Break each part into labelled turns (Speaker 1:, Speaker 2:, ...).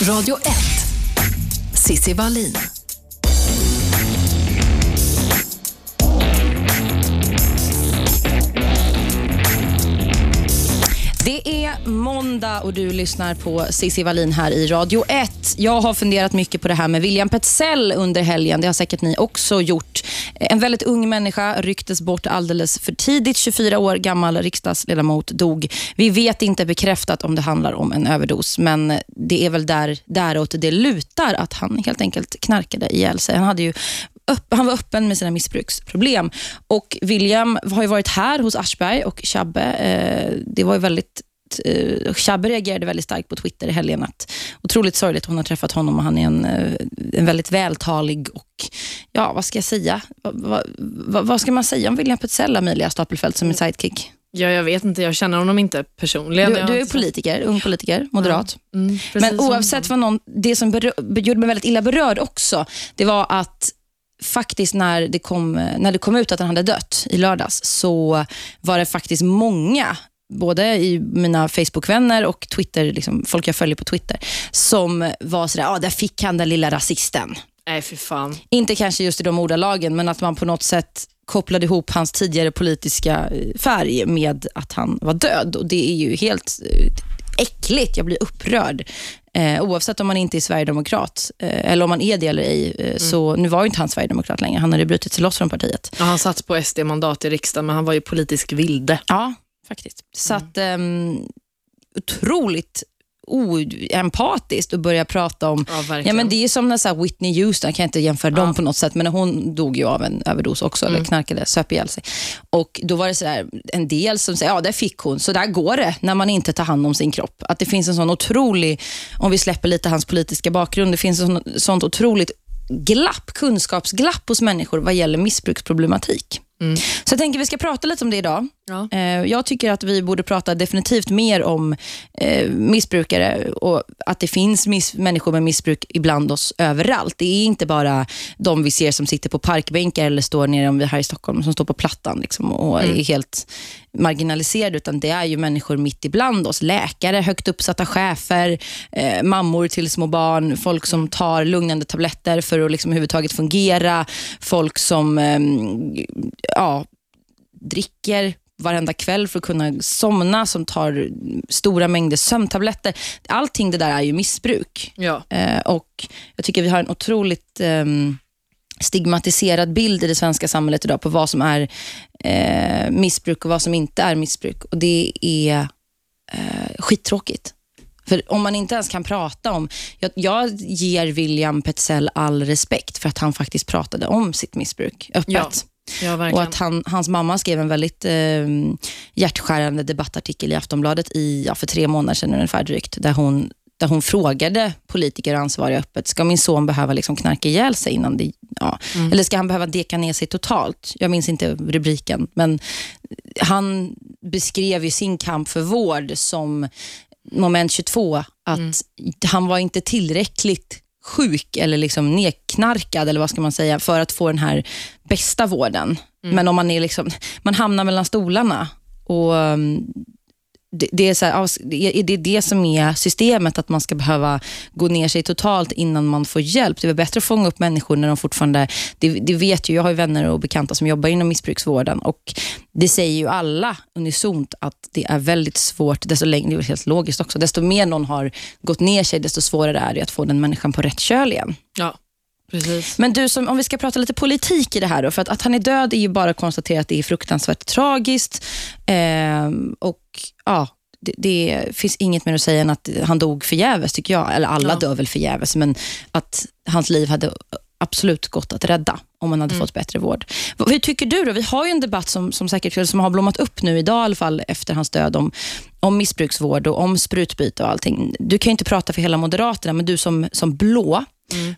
Speaker 1: Radio 1. Sissi Wallin.
Speaker 2: Det är måndag och du lyssnar på Cissi Wallin här i Radio 1. Jag har funderat mycket på det här med William Petzell under helgen. Det har säkert ni också gjort. En väldigt ung människa rycktes bort alldeles för tidigt. 24 år gammal riksdagsledamot dog. Vi vet inte bekräftat om det handlar om en överdos, men det är väl där, däråt det lutar att han helt enkelt knarkade ihjäl sig. Han hade ju han var öppen med sina missbruksproblem. Och William har ju varit här hos Aschberg och Chabbe. Eh, det var ju väldigt eh, Chabbe reagerade väldigt starkt på Twitter i helgen. Att, otroligt sorgligt att hon har träffat honom och han är en, eh, en väldigt vältalig och, ja vad ska jag säga? Va, va, vad ska man säga om William Petzell, Amelia Stapelfelt, som en sidekick?
Speaker 3: Ja, jag vet inte. Jag känner honom inte personligen.
Speaker 2: Du, du är politiker, ung politiker, moderat.
Speaker 3: Ja, mm,
Speaker 2: Men oavsett vad någon, det som berö, gjorde mig väldigt illa berörd också, det var att faktiskt när det, kom, när det kom ut att han hade dött i lördags, så var det faktiskt många både i mina Facebook-vänner och Twitter, liksom, folk jag följer på Twitter, som var sådär, ah, där fick han den lilla rasisten.
Speaker 3: Nej, för fan.
Speaker 2: Inte kanske just i de ordalagen, men att man på något sätt kopplade ihop hans tidigare politiska eh, färg med att han var död. Och Det är ju helt eh, äckligt. Jag blir upprörd. Eh, oavsett om man inte är sverigedemokrat, eh, eller om man är det eller ej. Eh, så Nu var ju inte han sverigedemokrat längre. Han hade brutit sig loss från partiet.
Speaker 3: Ja, han satt på SD-mandat i riksdagen, men han var ju politisk vilde.
Speaker 2: Ja, faktiskt. Så att, ehm, otroligt oempatiskt att börja prata om...
Speaker 3: Ja.
Speaker 2: Ja, men det är som när så Whitney Houston, jag kan inte jämföra dem
Speaker 3: Ja.
Speaker 2: på något sätt, men hon dog ju av en överdos också, eller knarkade, söp ihjäl sig. Och då var det så där, en del som säger, ja där fick hon, så där går det när man inte tar hand om sin kropp. Att det finns en sån otrolig, om vi släpper lite hans politiska bakgrund, det finns ett sånt, otroligt glapp, kunskapsglapp hos människor vad gäller missbruksproblematik. Så jag tänker vi ska prata lite om det idag.
Speaker 3: Ja.
Speaker 2: Eh, Jag tycker att vi borde prata definitivt mer om eh, missbrukare och att det finns miss- människor med missbruk ibland oss överallt. Det är inte bara de vi ser som sitter på parkbänkar eller står nere om vi är här i Stockholm, som står på plattan liksom, och är helt marginaliserade, utan det är ju människor mitt ibland oss. Läkare, högt uppsatta chefer, eh, mammor till små barn, folk som tar lugnande tabletter för att liksom överhuvudtaget fungera, folk som ehm, ja, dricker varenda kväll för att kunna somna, som tar stora mängder sömntabletter. Allting det där är ju missbruk.
Speaker 3: Ja.
Speaker 2: Eh, och Jag tycker vi har en otroligt ehm, stigmatiserad bild i det svenska samhället idag på vad som är eh, missbruk och vad som inte är missbruk. Och Det är eh, skittråkigt. För om man inte ens kan prata om... Jag, jag ger William Petzell all respekt för att han faktiskt pratade om sitt missbruk öppet.
Speaker 3: Ja, ja,
Speaker 2: Och att han, hans mamma skrev en väldigt eh, hjärtskärande debattartikel i Aftonbladet i, ja, för tre månader sedan ungefär drygt, där hon, där hon frågade politiker och ansvariga öppet, ska min son behöva liksom knarka ihjäl sig innan det, ja. eller ska han behöva deka ner sig totalt? Jag minns inte rubriken, men han beskrev ju sin kamp för vård som moment 22, att han var inte tillräckligt sjuk eller liksom nedknarkad eller vad ska man säga för att få den här bästa vården. Men om man är liksom, man hamnar mellan stolarna och det, det, är så här, det är det, är det som är systemet, att man ska behöva gå ner sig totalt innan man får hjälp. Det är bättre att fånga upp människor när de fortfarande... Det, det vet ju, jag har ju vänner och bekanta som jobbar inom missbruksvården och det säger ju alla unisont att det är väldigt svårt, desto längre, det är helt logiskt också, desto mer någon har gått ner sig, desto svårare är det att få den människan på rätt köl igen.
Speaker 3: Ja, precis.
Speaker 2: Men du, som, om vi ska prata lite politik i det här då, för att, att han är död är ju bara att konstatera att det är fruktansvärt tragiskt. Ehm, och ja, det, det finns inget mer att säga än att han dog förgäves tycker jag. Eller alla
Speaker 3: Ja.
Speaker 2: dör väl förgäves, men att hans liv hade absolut gått att rädda om man hade fått bättre vård. Hur tycker du då? Vi har ju en debatt som, som säkert som har blommat upp nu idag i alla fall efter hans död om, om missbruksvård och om sprutbyte och allting. Du kan ju inte prata för hela Moderaterna, men du som, som blå,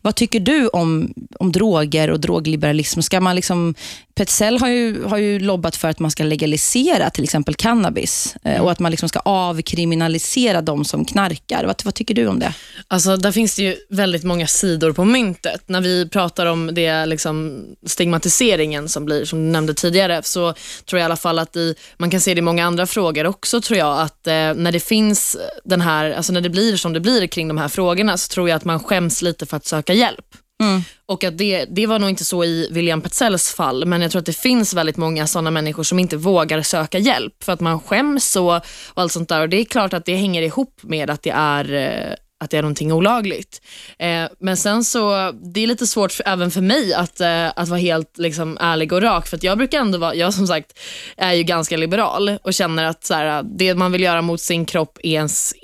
Speaker 2: vad tycker du om, om droger och drogliberalism? Ska man liksom Petzell har ju, har ju lobbat för att man ska legalisera till exempel cannabis eh, och att man liksom ska avkriminalisera de som knarkar. Vad, vad tycker du om det?
Speaker 3: Alltså, där finns det ju väldigt många sidor på myntet. När vi pratar om det liksom, stigmatiseringen som blir, som du nämnde tidigare, så tror jag i alla fall att i, man kan se det i många andra frågor också, tror jag, att eh, när det finns den här, alltså när det blir som det blir kring de här frågorna, så tror jag att man skäms lite för att söka hjälp.
Speaker 2: Mm.
Speaker 3: Och att det, det var nog inte så i William Petzells fall, men jag tror att det finns väldigt många sådana människor som inte vågar söka hjälp för att man skäms och, och allt sånt där. Och Det är klart att det hänger ihop med att det är eh, att det är någonting olagligt. Eh, men sen så, det är lite svårt för, även för mig att, eh, att vara helt liksom, ärlig och rak. För att jag brukar ändå vara, jag som sagt är ju ganska liberal och känner att så här, det man vill göra mot sin kropp är, ens,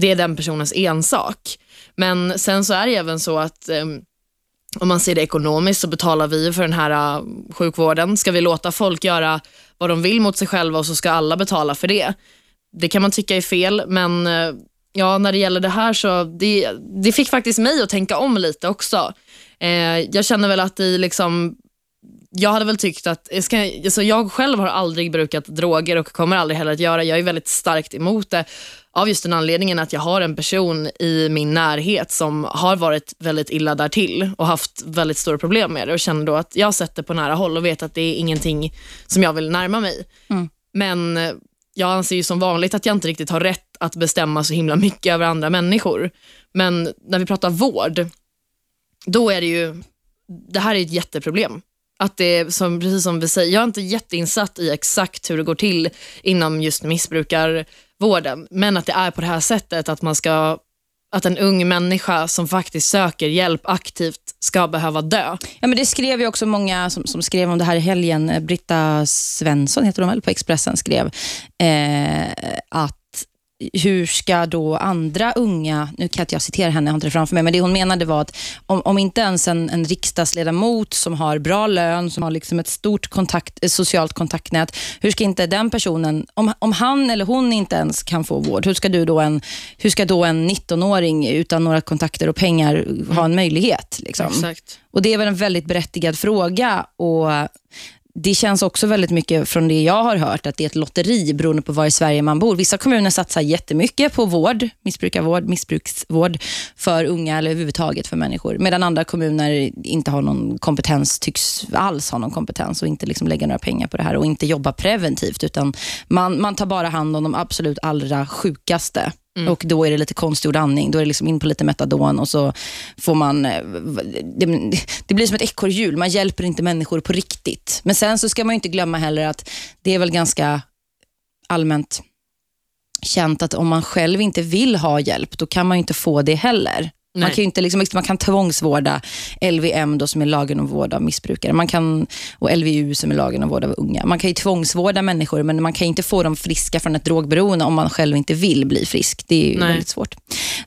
Speaker 3: det är den personens ensak. Men sen så är det även så att eh, om man ser det ekonomiskt så betalar vi för den här äh, sjukvården. Ska vi låta folk göra vad de vill mot sig själva och så ska alla betala för det? Det kan man tycka är fel, men äh, ja, när det gäller det här så det, det fick faktiskt mig att tänka om lite också. Eh, jag känner väl att i liksom jag hade väl tyckt att, ska, alltså jag själv har aldrig brukat droger och kommer aldrig heller att göra. Jag är väldigt starkt emot det av just den anledningen att jag har en person i min närhet som har varit väldigt illa därtill och haft väldigt stora problem med det och känner då att jag har sett det på nära håll och vet att det är ingenting som jag vill närma mig.
Speaker 2: Mm.
Speaker 3: Men eh, jag anser ju som vanligt att jag inte riktigt har rätt att bestämma så himla mycket över andra människor. Men när vi pratar vård, då är det ju, det här är ett jätteproblem. Att det, som, precis som vi säger, jag är inte jätteinsatt i exakt hur det går till inom just vården, men att det är på det här sättet att man ska att en ung människa som faktiskt söker hjälp aktivt ska behöva dö.
Speaker 2: Ja, men det skrev ju också många som, som skrev om det här i helgen. Eh, Britta Svensson, heter hon väl, på Expressen skrev eh, att hur ska då andra unga, nu kan inte jag citera henne, jag har inte det framför mig, men det hon menade var att om, om inte ens en, en riksdagsledamot som har bra lön, som har liksom ett stort kontakt, socialt kontaktnät, hur ska inte den personen, om, om han eller hon inte ens kan få vård, hur ska, du då en, hur ska då en 19-åring utan några kontakter och pengar ha en möjlighet? Liksom?
Speaker 3: Exakt.
Speaker 2: Och Det är väl en väldigt berättigad fråga och det känns också väldigt mycket från det jag har hört att det är ett lotteri beroende på var i Sverige man bor. Vissa kommuner satsar jättemycket på vård, missbrukarvård, missbruksvård för unga eller överhuvudtaget för människor. Medan andra kommuner inte har någon kompetens, tycks alls ha någon kompetens och inte liksom lägga några pengar på det här och inte jobba preventivt utan man, man tar bara hand om de absolut allra sjukaste. Mm. Och Då är det lite konstgjord andning. Då är det liksom in på lite metadon och så får man... Eh, det, det blir som ett ekorrhjul. Man hjälper inte människor på riktigt. Men sen så ska man ju inte glömma heller att det är väl ganska allmänt känt att om man själv inte vill ha hjälp, då kan man ju inte få det heller. Man
Speaker 3: Nej.
Speaker 2: kan, ju inte liksom, man kan tvångsvårda LVM, då, som är lagen om vård av missbrukare, man kan, och LVU som är lagen om vård av unga. Man kan ju tvångsvårda människor, men man kan inte få dem friska från ett drogberoende om man själv inte vill bli frisk. Det är väldigt svårt.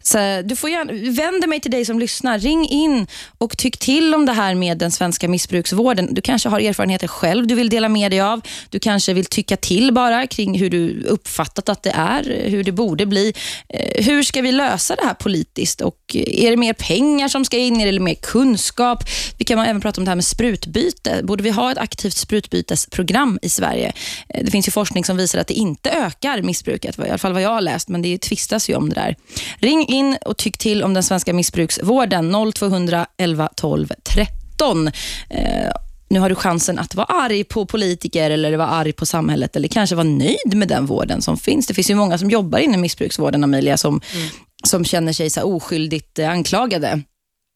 Speaker 2: Så du får gärna, vänder mig till dig som lyssnar. Ring in och tyck till om det här med den svenska missbruksvården. Du kanske har erfarenheter själv du vill dela med dig av. Du kanske vill tycka till bara kring hur du uppfattat att det är, hur det borde bli. Eh, Hur ska vi lösa det här politiskt? Och är det mer pengar som ska in? Är det mer kunskap? Vi kan även prata om det här med sprutbyte. Borde vi ha ett aktivt sprutbytesprogram i Sverige? Eh, det finns ju forskning som visar att det inte ökar missbruket, i alla fall vad jag har läst, men det tvistas ju om det där. Ring in och tyck till om den svenska missbruksvården. 0200 11 12 13. Eh, nu har du chansen att vara arg på politiker eller vara arg på samhället eller kanske vara nöjd med den vården som finns. Det finns ju många som jobbar inom missbruksvården, Amelia, som, mm som känner sig så här oskyldigt eh, anklagade.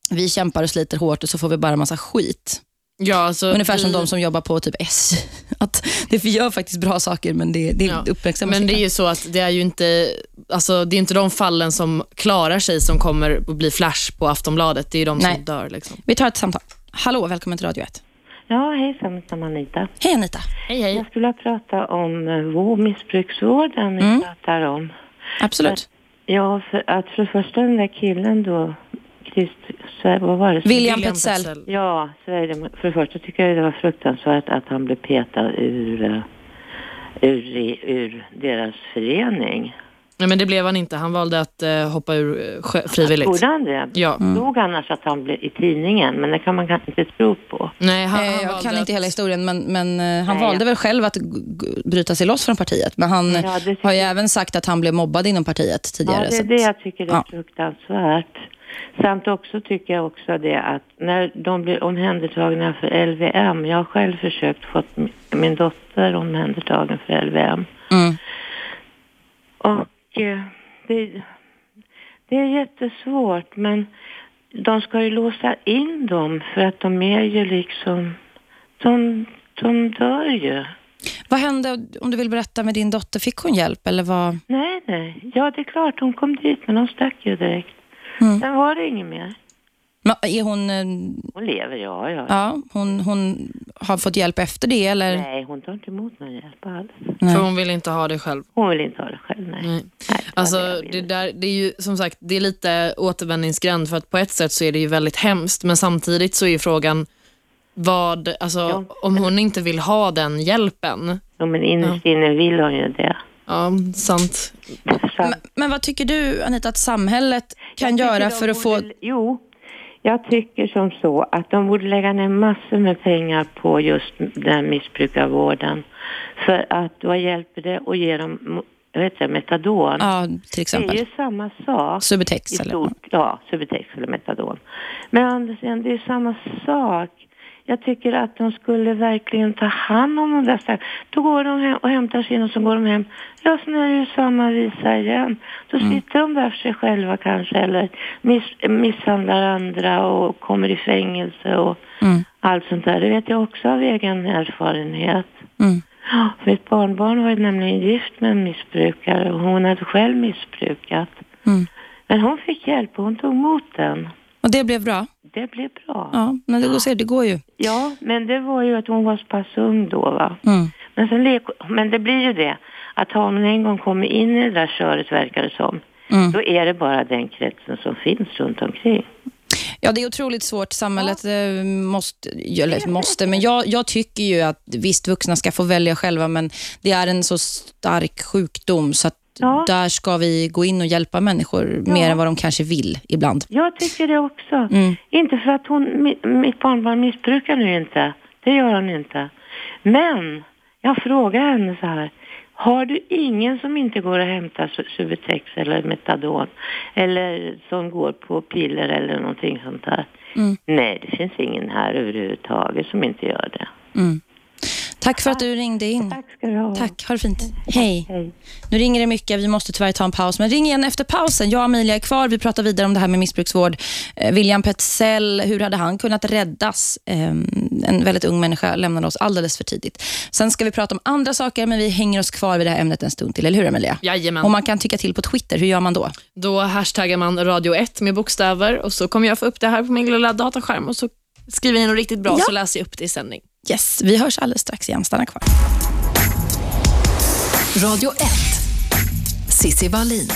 Speaker 2: Vi kämpar och sliter hårt och så får vi bara massa skit.
Speaker 3: Ja, alltså,
Speaker 2: Ungefär som
Speaker 3: vi-
Speaker 2: de som jobbar på typ S. Att det gör faktiskt bra saker, men det, det
Speaker 3: Ja,
Speaker 2: uppmärksammas
Speaker 3: Men det är ju så att det är ju inte, alltså, det är inte de fallen som klarar sig som kommer att bli flash på Aftonbladet. Det är ju de
Speaker 2: Nej.
Speaker 3: som dör. Liksom.
Speaker 2: Vi tar ett samtal. Hallå, välkommen till Radio 1.
Speaker 4: Ja, hejsan, är Anita.
Speaker 2: Hej Anita.
Speaker 3: Hej, hej.
Speaker 4: Jag skulle prata om eh, vår missbruksvården vi
Speaker 2: Mm.
Speaker 4: pratar om.
Speaker 2: Absolut.
Speaker 4: Ja, för att för det första den där killen då, Christ, vad var det?
Speaker 2: William Petzell.
Speaker 4: Ja, för det första tycker jag det var fruktansvärt att han blev petad ur, eh, ur, ur deras förening.
Speaker 3: Nej, men det blev han inte. Han valde att eh, hoppa ur eh, sjö- frivilligt.
Speaker 4: Trodde han det?
Speaker 3: Ja.
Speaker 4: Stod annars att han blev i tidningen, men det kan man kanske inte tro på.
Speaker 3: Nej, han,
Speaker 2: Eh,
Speaker 3: han
Speaker 2: jag kan inte
Speaker 3: att-
Speaker 2: hela historien, men, men eh, han
Speaker 4: Nej,
Speaker 2: valde
Speaker 4: ja.
Speaker 2: väl själv att bryta sig loss från partiet. Men han
Speaker 4: Ja,
Speaker 2: har ju
Speaker 4: jag.
Speaker 2: även sagt att han blev mobbad inom partiet tidigare.
Speaker 4: Ja, det
Speaker 2: så
Speaker 4: är det jag tycker är
Speaker 2: ja.
Speaker 4: fruktansvärt. Samt också tycker jag också det att när de blir omhändertagna för LVM, jag har själv försökt få min dotter omhändertagen för LVM.
Speaker 2: Mm.
Speaker 4: Och det, det är jättesvårt men de ska ju låsa in dem för att de är ju liksom, de, de dör ju.
Speaker 2: Vad hände, om du vill berätta med din dotter, fick hon hjälp eller vad?
Speaker 4: Nej, nej, ja det är klart hon kom dit men de stack ju direkt.
Speaker 2: Mm.
Speaker 4: Sen var det inget mer.
Speaker 2: Men Är hon, eh,
Speaker 4: Hon lever, ja, ja.
Speaker 2: ja, hon, hon har fått hjälp efter det eller?
Speaker 4: Nej, hon tar inte emot någon hjälp alls.
Speaker 2: Nej.
Speaker 3: För hon vill inte ha det själv.
Speaker 4: Hon vill inte ha det själv, nej.
Speaker 3: Nej.
Speaker 4: nej det
Speaker 3: Alltså,
Speaker 4: det
Speaker 3: där, det är ju som sagt det är lite återvändningsgränd för att på ett sätt så är det ju väldigt hemskt men samtidigt så är ju frågan vad, alltså
Speaker 4: Ja.
Speaker 3: om hon inte vill ha den hjälpen.
Speaker 4: Jo, men innerst inne vill hon ju det.
Speaker 3: Ja, sant.
Speaker 4: Så,
Speaker 2: Men, men vad tycker du Anita att samhället kan göra för att få...
Speaker 4: borde- Jo, jag tycker som så att de borde lägga ner massor med pengar på just den missbrukarvården. För att vad hjälper det att ge dem jag vet inte, metadon?
Speaker 2: Ja, till
Speaker 4: det är
Speaker 2: exempel.
Speaker 4: ju samma sak.
Speaker 2: Subutex eller?
Speaker 4: ja, Subutex eller metadon. Men sidan, det är samma sak. Jag tycker att de skulle verkligen ta hand om de där stack- Då går de hem och hämtar sin och så går de hem. Ja, sen är det ju samma visa igen. Då sitter de där för sig själva kanske eller miss, misshandlar andra och kommer i fängelse och
Speaker 2: Mm.
Speaker 4: allt sånt där. Det vet jag också av egen erfarenhet.
Speaker 2: Mm.
Speaker 4: Mitt barnbarn var ju nämligen gift med en missbrukare och hon hade själv missbrukat.
Speaker 2: Mm.
Speaker 4: Men hon fick hjälp och hon tog emot den.
Speaker 2: Och det blev bra?
Speaker 4: Det blev bra.
Speaker 2: Ja, men det går, det går ju.
Speaker 4: Ja, men det var ju att hon var så pass ung då va.
Speaker 2: Mm.
Speaker 4: Men, sen lek, men det blir ju det, att har man en gång kommit in i det där köret verkar det som,
Speaker 2: Mm.
Speaker 4: då är det bara den kretsen som finns runt omkring.
Speaker 2: Ja, det är otroligt svårt. Samhället eh, måste, eller måste, men jag, jag tycker ju att visst, vuxna ska få välja själva, men det är en så stark sjukdom så att
Speaker 4: Ja.
Speaker 2: där ska vi gå in och hjälpa människor mer än vad de kanske vill ibland.
Speaker 4: Jag tycker det också.
Speaker 2: Mm.
Speaker 4: Inte för att hon, mi- mitt barnbarn missbrukar nu inte. Det gör hon inte. Men jag frågar henne så här. Har du ingen som inte går och hämtar Su- Subutex eller Metadon? Eller som går på piller eller någonting sånt där?
Speaker 2: Mm.
Speaker 4: Nej, det finns ingen här överhuvudtaget som inte gör det.
Speaker 2: Mm. Tack för att du ringde in.
Speaker 4: Tack ska du ha.
Speaker 2: Tack, ha det fint. Hej.
Speaker 4: Hej.
Speaker 2: Nu ringer det mycket, vi måste tyvärr ta en paus. Men ring igen efter pausen. Jag och Amelia är kvar. Vi pratar vidare om det här med missbruksvård. Eh, William Petzell, hur hade han kunnat räddas? Eh, en väldigt ung människa lämnade oss alldeles för tidigt. Sen ska vi prata om andra saker, men vi hänger oss kvar vid det här ämnet en stund till. Eller hur Amelia?
Speaker 3: Jajamän.
Speaker 2: Och man kan tycka till på Twitter. Hur gör man då?
Speaker 3: Då hashtaggar man radio 1 med bokstäver och så kommer jag få upp det här på min lilla dataskärm och så skriver jag något riktigt bra
Speaker 2: Ja.
Speaker 3: så läser jag upp det i sändning.
Speaker 2: Yes, vi hörs alldeles strax igen. Stanna kvar.
Speaker 1: Radio 1. Sissi Wallin.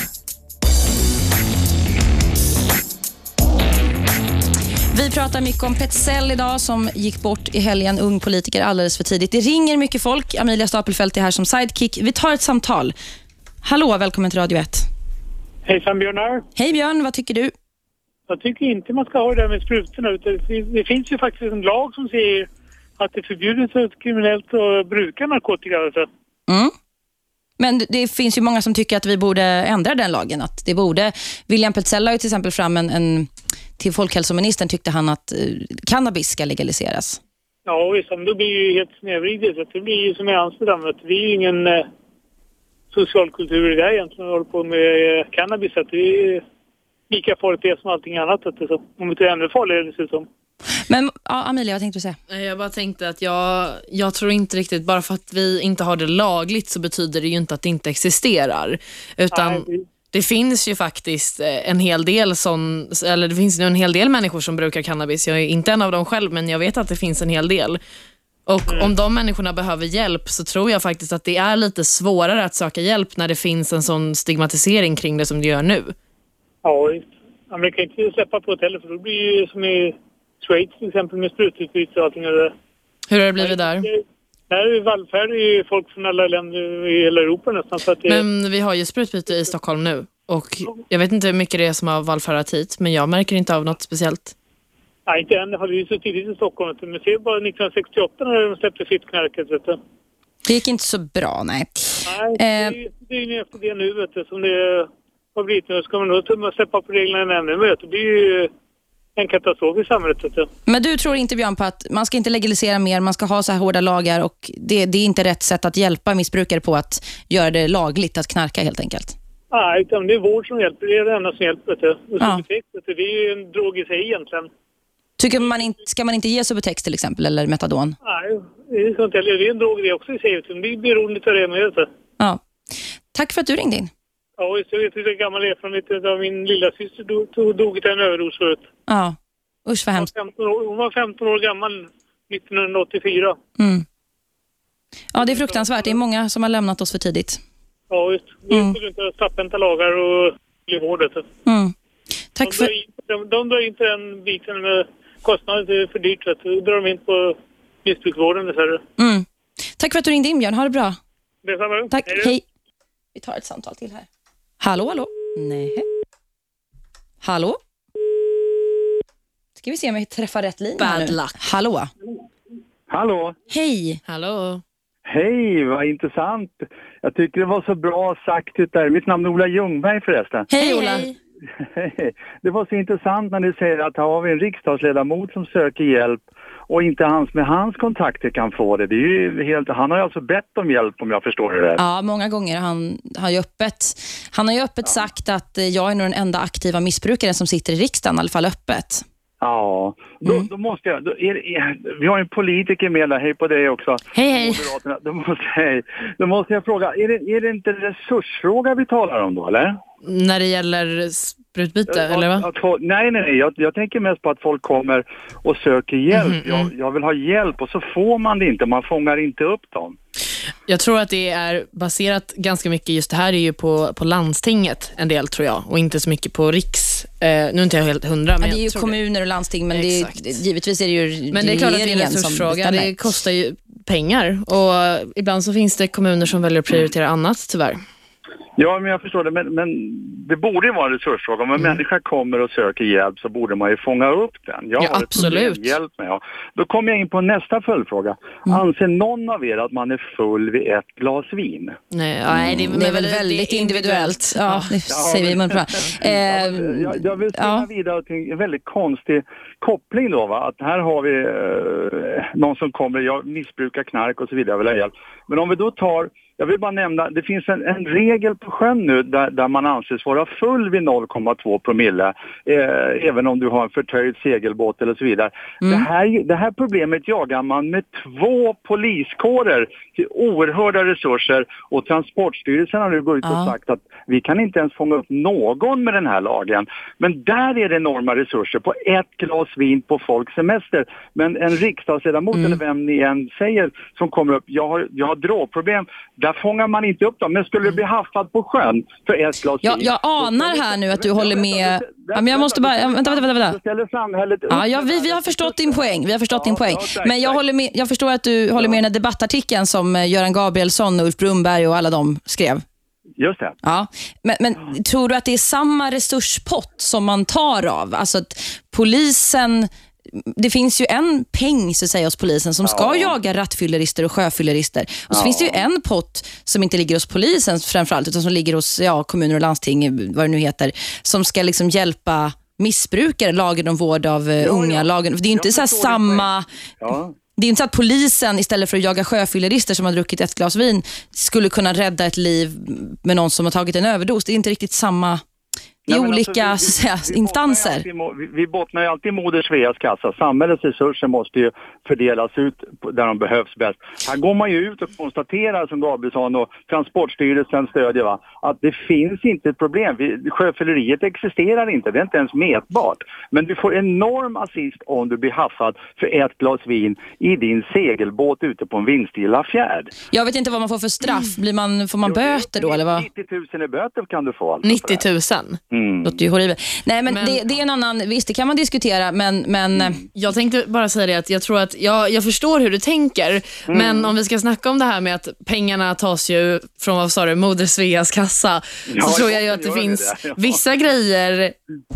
Speaker 2: Vi pratar mycket om Petzell idag som gick bort i helgen, ung politiker alldeles för tidigt. Det ringer mycket folk. Amelia Stapelfelt är här som sidekick. Vi tar ett samtal. Hallå, välkommen till Radio 1.
Speaker 5: Hejsan Björn.
Speaker 2: Hej Björn, vad tycker du?
Speaker 5: Jag tycker inte man ska ha det där med sprutorna. det finns ju faktiskt en lag som säger att det är förbjudet och kriminellt att bruka narkotika. Alltså.
Speaker 2: Mm. Men det- det finns ju många som tycker att vi borde ändra den lagen. Att det borde, William Petzell la ju till exempel fram en, en till folkhälsoministern tyckte han att eh, cannabis ska legaliseras.
Speaker 5: Ja visst, men då blir det ju helt snedvridet. Det blir ju som i Amsterdam. du. Det är ju ingen eh, socialkultur i det här egentligen. Vi håller på med eh, cannabis. Att det är lika farligt det som allting annat. vet du, så. Om inte ännu farligare dessutom.
Speaker 2: Men ja, Amelia, vad tänkte du säga?
Speaker 3: Jag bara tänkte att jag, jag tror inte riktigt, bara för att vi inte har det lagligt så betyder det ju inte att det inte existerar. Utan
Speaker 5: Nej, det-
Speaker 3: finns ju faktiskt eh, en hel del som, eller det finns ju en hel del människor som brukar cannabis. Jag är inte en av dem själv, men jag vet att det finns en hel del. Och om de människorna behöver hjälp så tror jag faktiskt att det är lite svårare att söka hjälp när det finns en sån stigmatisering kring det som det gör nu.
Speaker 5: Ja, visst. Det kan inte släppa på det heller för då blir det ju som i Schweiz till exempel med sprututbyte och allting. det där.
Speaker 3: Hur har det blivit där?
Speaker 5: Det, Här är vallfärd är folk från alla länder i hela Europa nästan. Så att det,
Speaker 3: Men vi har ju sprutbyte i Stockholm nu och jag vet inte hur mycket det är som har vallfärdat hit, men jag märker inte av något speciellt.
Speaker 5: Nej, inte än. Det var ju så tidigt i Stockholm. Men se bara 1968 när de släppte fritt knarket. Vet du.
Speaker 2: Det gick inte så bra, nej.
Speaker 5: Nej, det är
Speaker 2: Eh.
Speaker 5: ju- det är ju efter det nu vet du, som det har blivit nu. Ska man då släppa på reglerna ännu mer, det blir ju en katastrof i samhället. Du.
Speaker 2: Men du tror inte, Björn, på att man ska inte legalisera mer, man ska ha så här hårda lagar och det, det är inte rätt sätt att hjälpa missbrukare på att göra det lagligt att knarka helt enkelt?
Speaker 5: Nej, utan det är vård som hjälper. Det är det enda som hjälper. Och
Speaker 2: Ja.
Speaker 5: Det är ju en drog i sig egentligen.
Speaker 2: Tycker man inte, ska man inte ge Subutex till exempel, eller Metadon?
Speaker 5: Nej, det är, sånt, det är en drog det också i sig. Det blir beroende av det med.
Speaker 2: Ja. Tack för att du ringde in.
Speaker 5: Ja, det. Jag vet hur gammal erfarenhet av min lilla syster dog, dog, till en överdos förut.
Speaker 2: Ja. Usch vad
Speaker 5: Hon var
Speaker 2: hemskt.
Speaker 5: 15 år, hon var 15 år gammal 1984.
Speaker 2: Mm. Ja, det är fruktansvärt. Det är många som har lämnat oss för tidigt.
Speaker 5: Ja, just det.
Speaker 2: Mm.
Speaker 5: är på grund av slapphänta lagar och vårdet.
Speaker 2: Mm. Tack för...
Speaker 5: de, de drar in på den biten med kostnader. Det är för dyrt. Vet du. Då drar de in på missbruksvården istället.
Speaker 2: Mm. Tack för att du ringde in, Björn. Ha det bra.
Speaker 5: Detsamma.
Speaker 2: Tack.
Speaker 5: Hej.
Speaker 2: Vi tar ett samtal till här. Hallå, hallå? Nej. Hallå? Ska vi se om vi träffar rätt linje
Speaker 3: Bad
Speaker 2: nu.
Speaker 3: luck.
Speaker 2: Hallå?
Speaker 6: Hallå!
Speaker 2: Hej.
Speaker 3: Hallå?
Speaker 6: Hej, vad intressant. Jag tycker det var så bra sagt där. Mitt namn är Ola Ljungberg förresten.
Speaker 2: Hej, Ola.
Speaker 6: Det var så intressant när du säger att här har vi en riksdagsledamot som söker hjälp och inte hans med hans kontakter kan få det. det är ju helt, han har ju alltså bett om hjälp om jag förstår det rätt.
Speaker 2: Ja, många gånger. Han har ju öppet, han har ju öppet sagt att eh, jag är nog den enda aktiva missbrukaren som sitter i riksdagen, i alla fall öppet.
Speaker 6: Ja, då,
Speaker 2: Mm.
Speaker 6: då måste jag... Då är, är, vi har en politiker med där, hej på dig också.
Speaker 3: Hej, hej.
Speaker 6: Moderaterna. Då måste, hej, då måste jag fråga, är det, är det inte resursfråga vi talar om då, eller?
Speaker 3: När det gäller sprutbyte, eller va?
Speaker 6: att, nej, nej, nej. Jag, jag tänker mest på att folk kommer och söker hjälp.
Speaker 3: Mhm,
Speaker 6: jag,
Speaker 3: mm.
Speaker 6: jag vill ha hjälp och så får man det inte. Man fångar inte upp dem.
Speaker 3: Jag tror att det är baserat ganska mycket, just det här är ju på, på landstinget en del tror jag och inte så mycket på riks. Eh, nu är inte jag helt hundra, men
Speaker 2: Ja, det är ju kommuner och landsting, men det är, givetvis är det ju
Speaker 3: det. Men det är klart att det är en resursfråga. Det kostar ju pengar och ibland så finns det kommuner som väljer att prioritera annat tyvärr.
Speaker 6: Ja, men jag förstår det. Men, men det borde ju vara en resursfråga. Om en
Speaker 3: Mm.
Speaker 6: människa kommer och söker hjälp så borde man ju fånga upp den. Jag
Speaker 3: Ja,
Speaker 6: har
Speaker 3: absolut.
Speaker 6: hjälp mig. Ja. Då kommer jag in på nästa följdfråga.
Speaker 3: Mm.
Speaker 6: Anser någon av er att man är full vid ett glas vin?
Speaker 3: Nej, nej, det,
Speaker 2: Mm, Det är väl väldigt
Speaker 3: är
Speaker 2: individuellt. Ja, det säger vi i. Eh,
Speaker 6: Jag, jag vill spinna
Speaker 2: ja.
Speaker 6: vidare till en väldigt konstig koppling då. Va? Att här har vi eh, någon som kommer, jag missbrukar knark och så vidare, jag vill ha hjälp. Men om vi då tar, jag vill bara nämna, det finns en, en regel på sjön nu där, där man anses vara full vid 0,2 promille. Eh, även om du har en förtöjd segelbåt eller så vidare. Det, här, det här problemet jagar man med två poliskårer till oerhörda resurser och Transportstyrelsen har nu gått ut och sagt att vi kan inte ens fånga upp någon med den här lagen. Men där är det enorma resurser på ett glas vin på folks semester. Men en riksdagsledamot
Speaker 2: Mm.
Speaker 6: eller vem ni än säger som kommer upp, jag har, jag har drogproblem, där fångar man inte upp dem. Men skulle du bli haffad på sjön för ett glas
Speaker 2: Jag,
Speaker 6: vin?
Speaker 2: jag anar här nu att du håller med... Ja, men jag måste bara... Vänta, vänta, vänta.
Speaker 6: Ställer samhället
Speaker 2: Ja, ja, vi, vi har förstått din poäng. Vi har förstått din
Speaker 6: Ja,
Speaker 2: poäng.
Speaker 6: ja,
Speaker 2: Men jag, håller med, jag förstår att du håller med i den här debattartikeln som eh, Göran Gabrielsson, Ulf Brunberg och alla de skrev.
Speaker 6: Just det.
Speaker 2: Ja. Men, men tror du att det är samma resurspott som man tar av? Alltså att polisen... Det finns ju en peng så säga, hos polisen som ska
Speaker 6: Ja.
Speaker 2: jaga rattfyllerister och sjöfyllerister. Och så
Speaker 6: Ja.
Speaker 2: finns det ju en pott som inte ligger hos polisen framförallt, utan som ligger hos ja, kommuner och landsting, vad det nu heter, som ska liksom hjälpa missbrukare, lagen om vård av
Speaker 6: Ja,
Speaker 2: unga.
Speaker 6: ja.
Speaker 2: Lagen, det är ju inte så samma...
Speaker 6: Ja.
Speaker 2: Det är inte så att polisen istället för att jaga sjöfyllerister som har druckit ett glas vin skulle kunna rädda ett liv med någon som har tagit en överdos. Det är inte riktigt samma... Är
Speaker 6: Nej, men
Speaker 2: olika
Speaker 6: alltså,
Speaker 2: så att säga, instanser.
Speaker 6: bottnar alltid i Vi, vi bottnar ju alltid i Moder Sveas kassa. Samhällets resurser måste ju fördelas ut där de behövs bäst. Här går man ju ut och konstaterar, som Gabrielsson och Transportstyrelsen stödjer, va, att det finns inte ett problem. Vi, sjöfylleriet existerar inte, det är inte ens mätbart. Men du får enorm assist om du blir haffad för ett glas vin i din segelbåt ute på en vindstilla fjärd.
Speaker 2: Jag vet inte vad man får för straff. Blir man, får man böter då? Eller vad?
Speaker 6: 90 000 i böter kan du få. Alltså, för det
Speaker 3: 90
Speaker 6: här.
Speaker 3: 000.
Speaker 6: Mm.
Speaker 2: låter ju horribelt. Nej, men,
Speaker 3: Men-
Speaker 2: det, det är en annan, visst det kan man diskutera, men, men
Speaker 6: Mm.
Speaker 2: eh,
Speaker 3: Jag tänkte bara säga det att jag tror att jag, jag förstår hur du tänker,
Speaker 6: Mm.
Speaker 3: men om vi ska snacka om det här med att pengarna tas ju från, vad sa du, Moder Sveas kassa,
Speaker 6: Ja,
Speaker 3: så tror jag ju
Speaker 6: ja,
Speaker 3: att det finns
Speaker 6: det, ja.
Speaker 3: vissa grejer,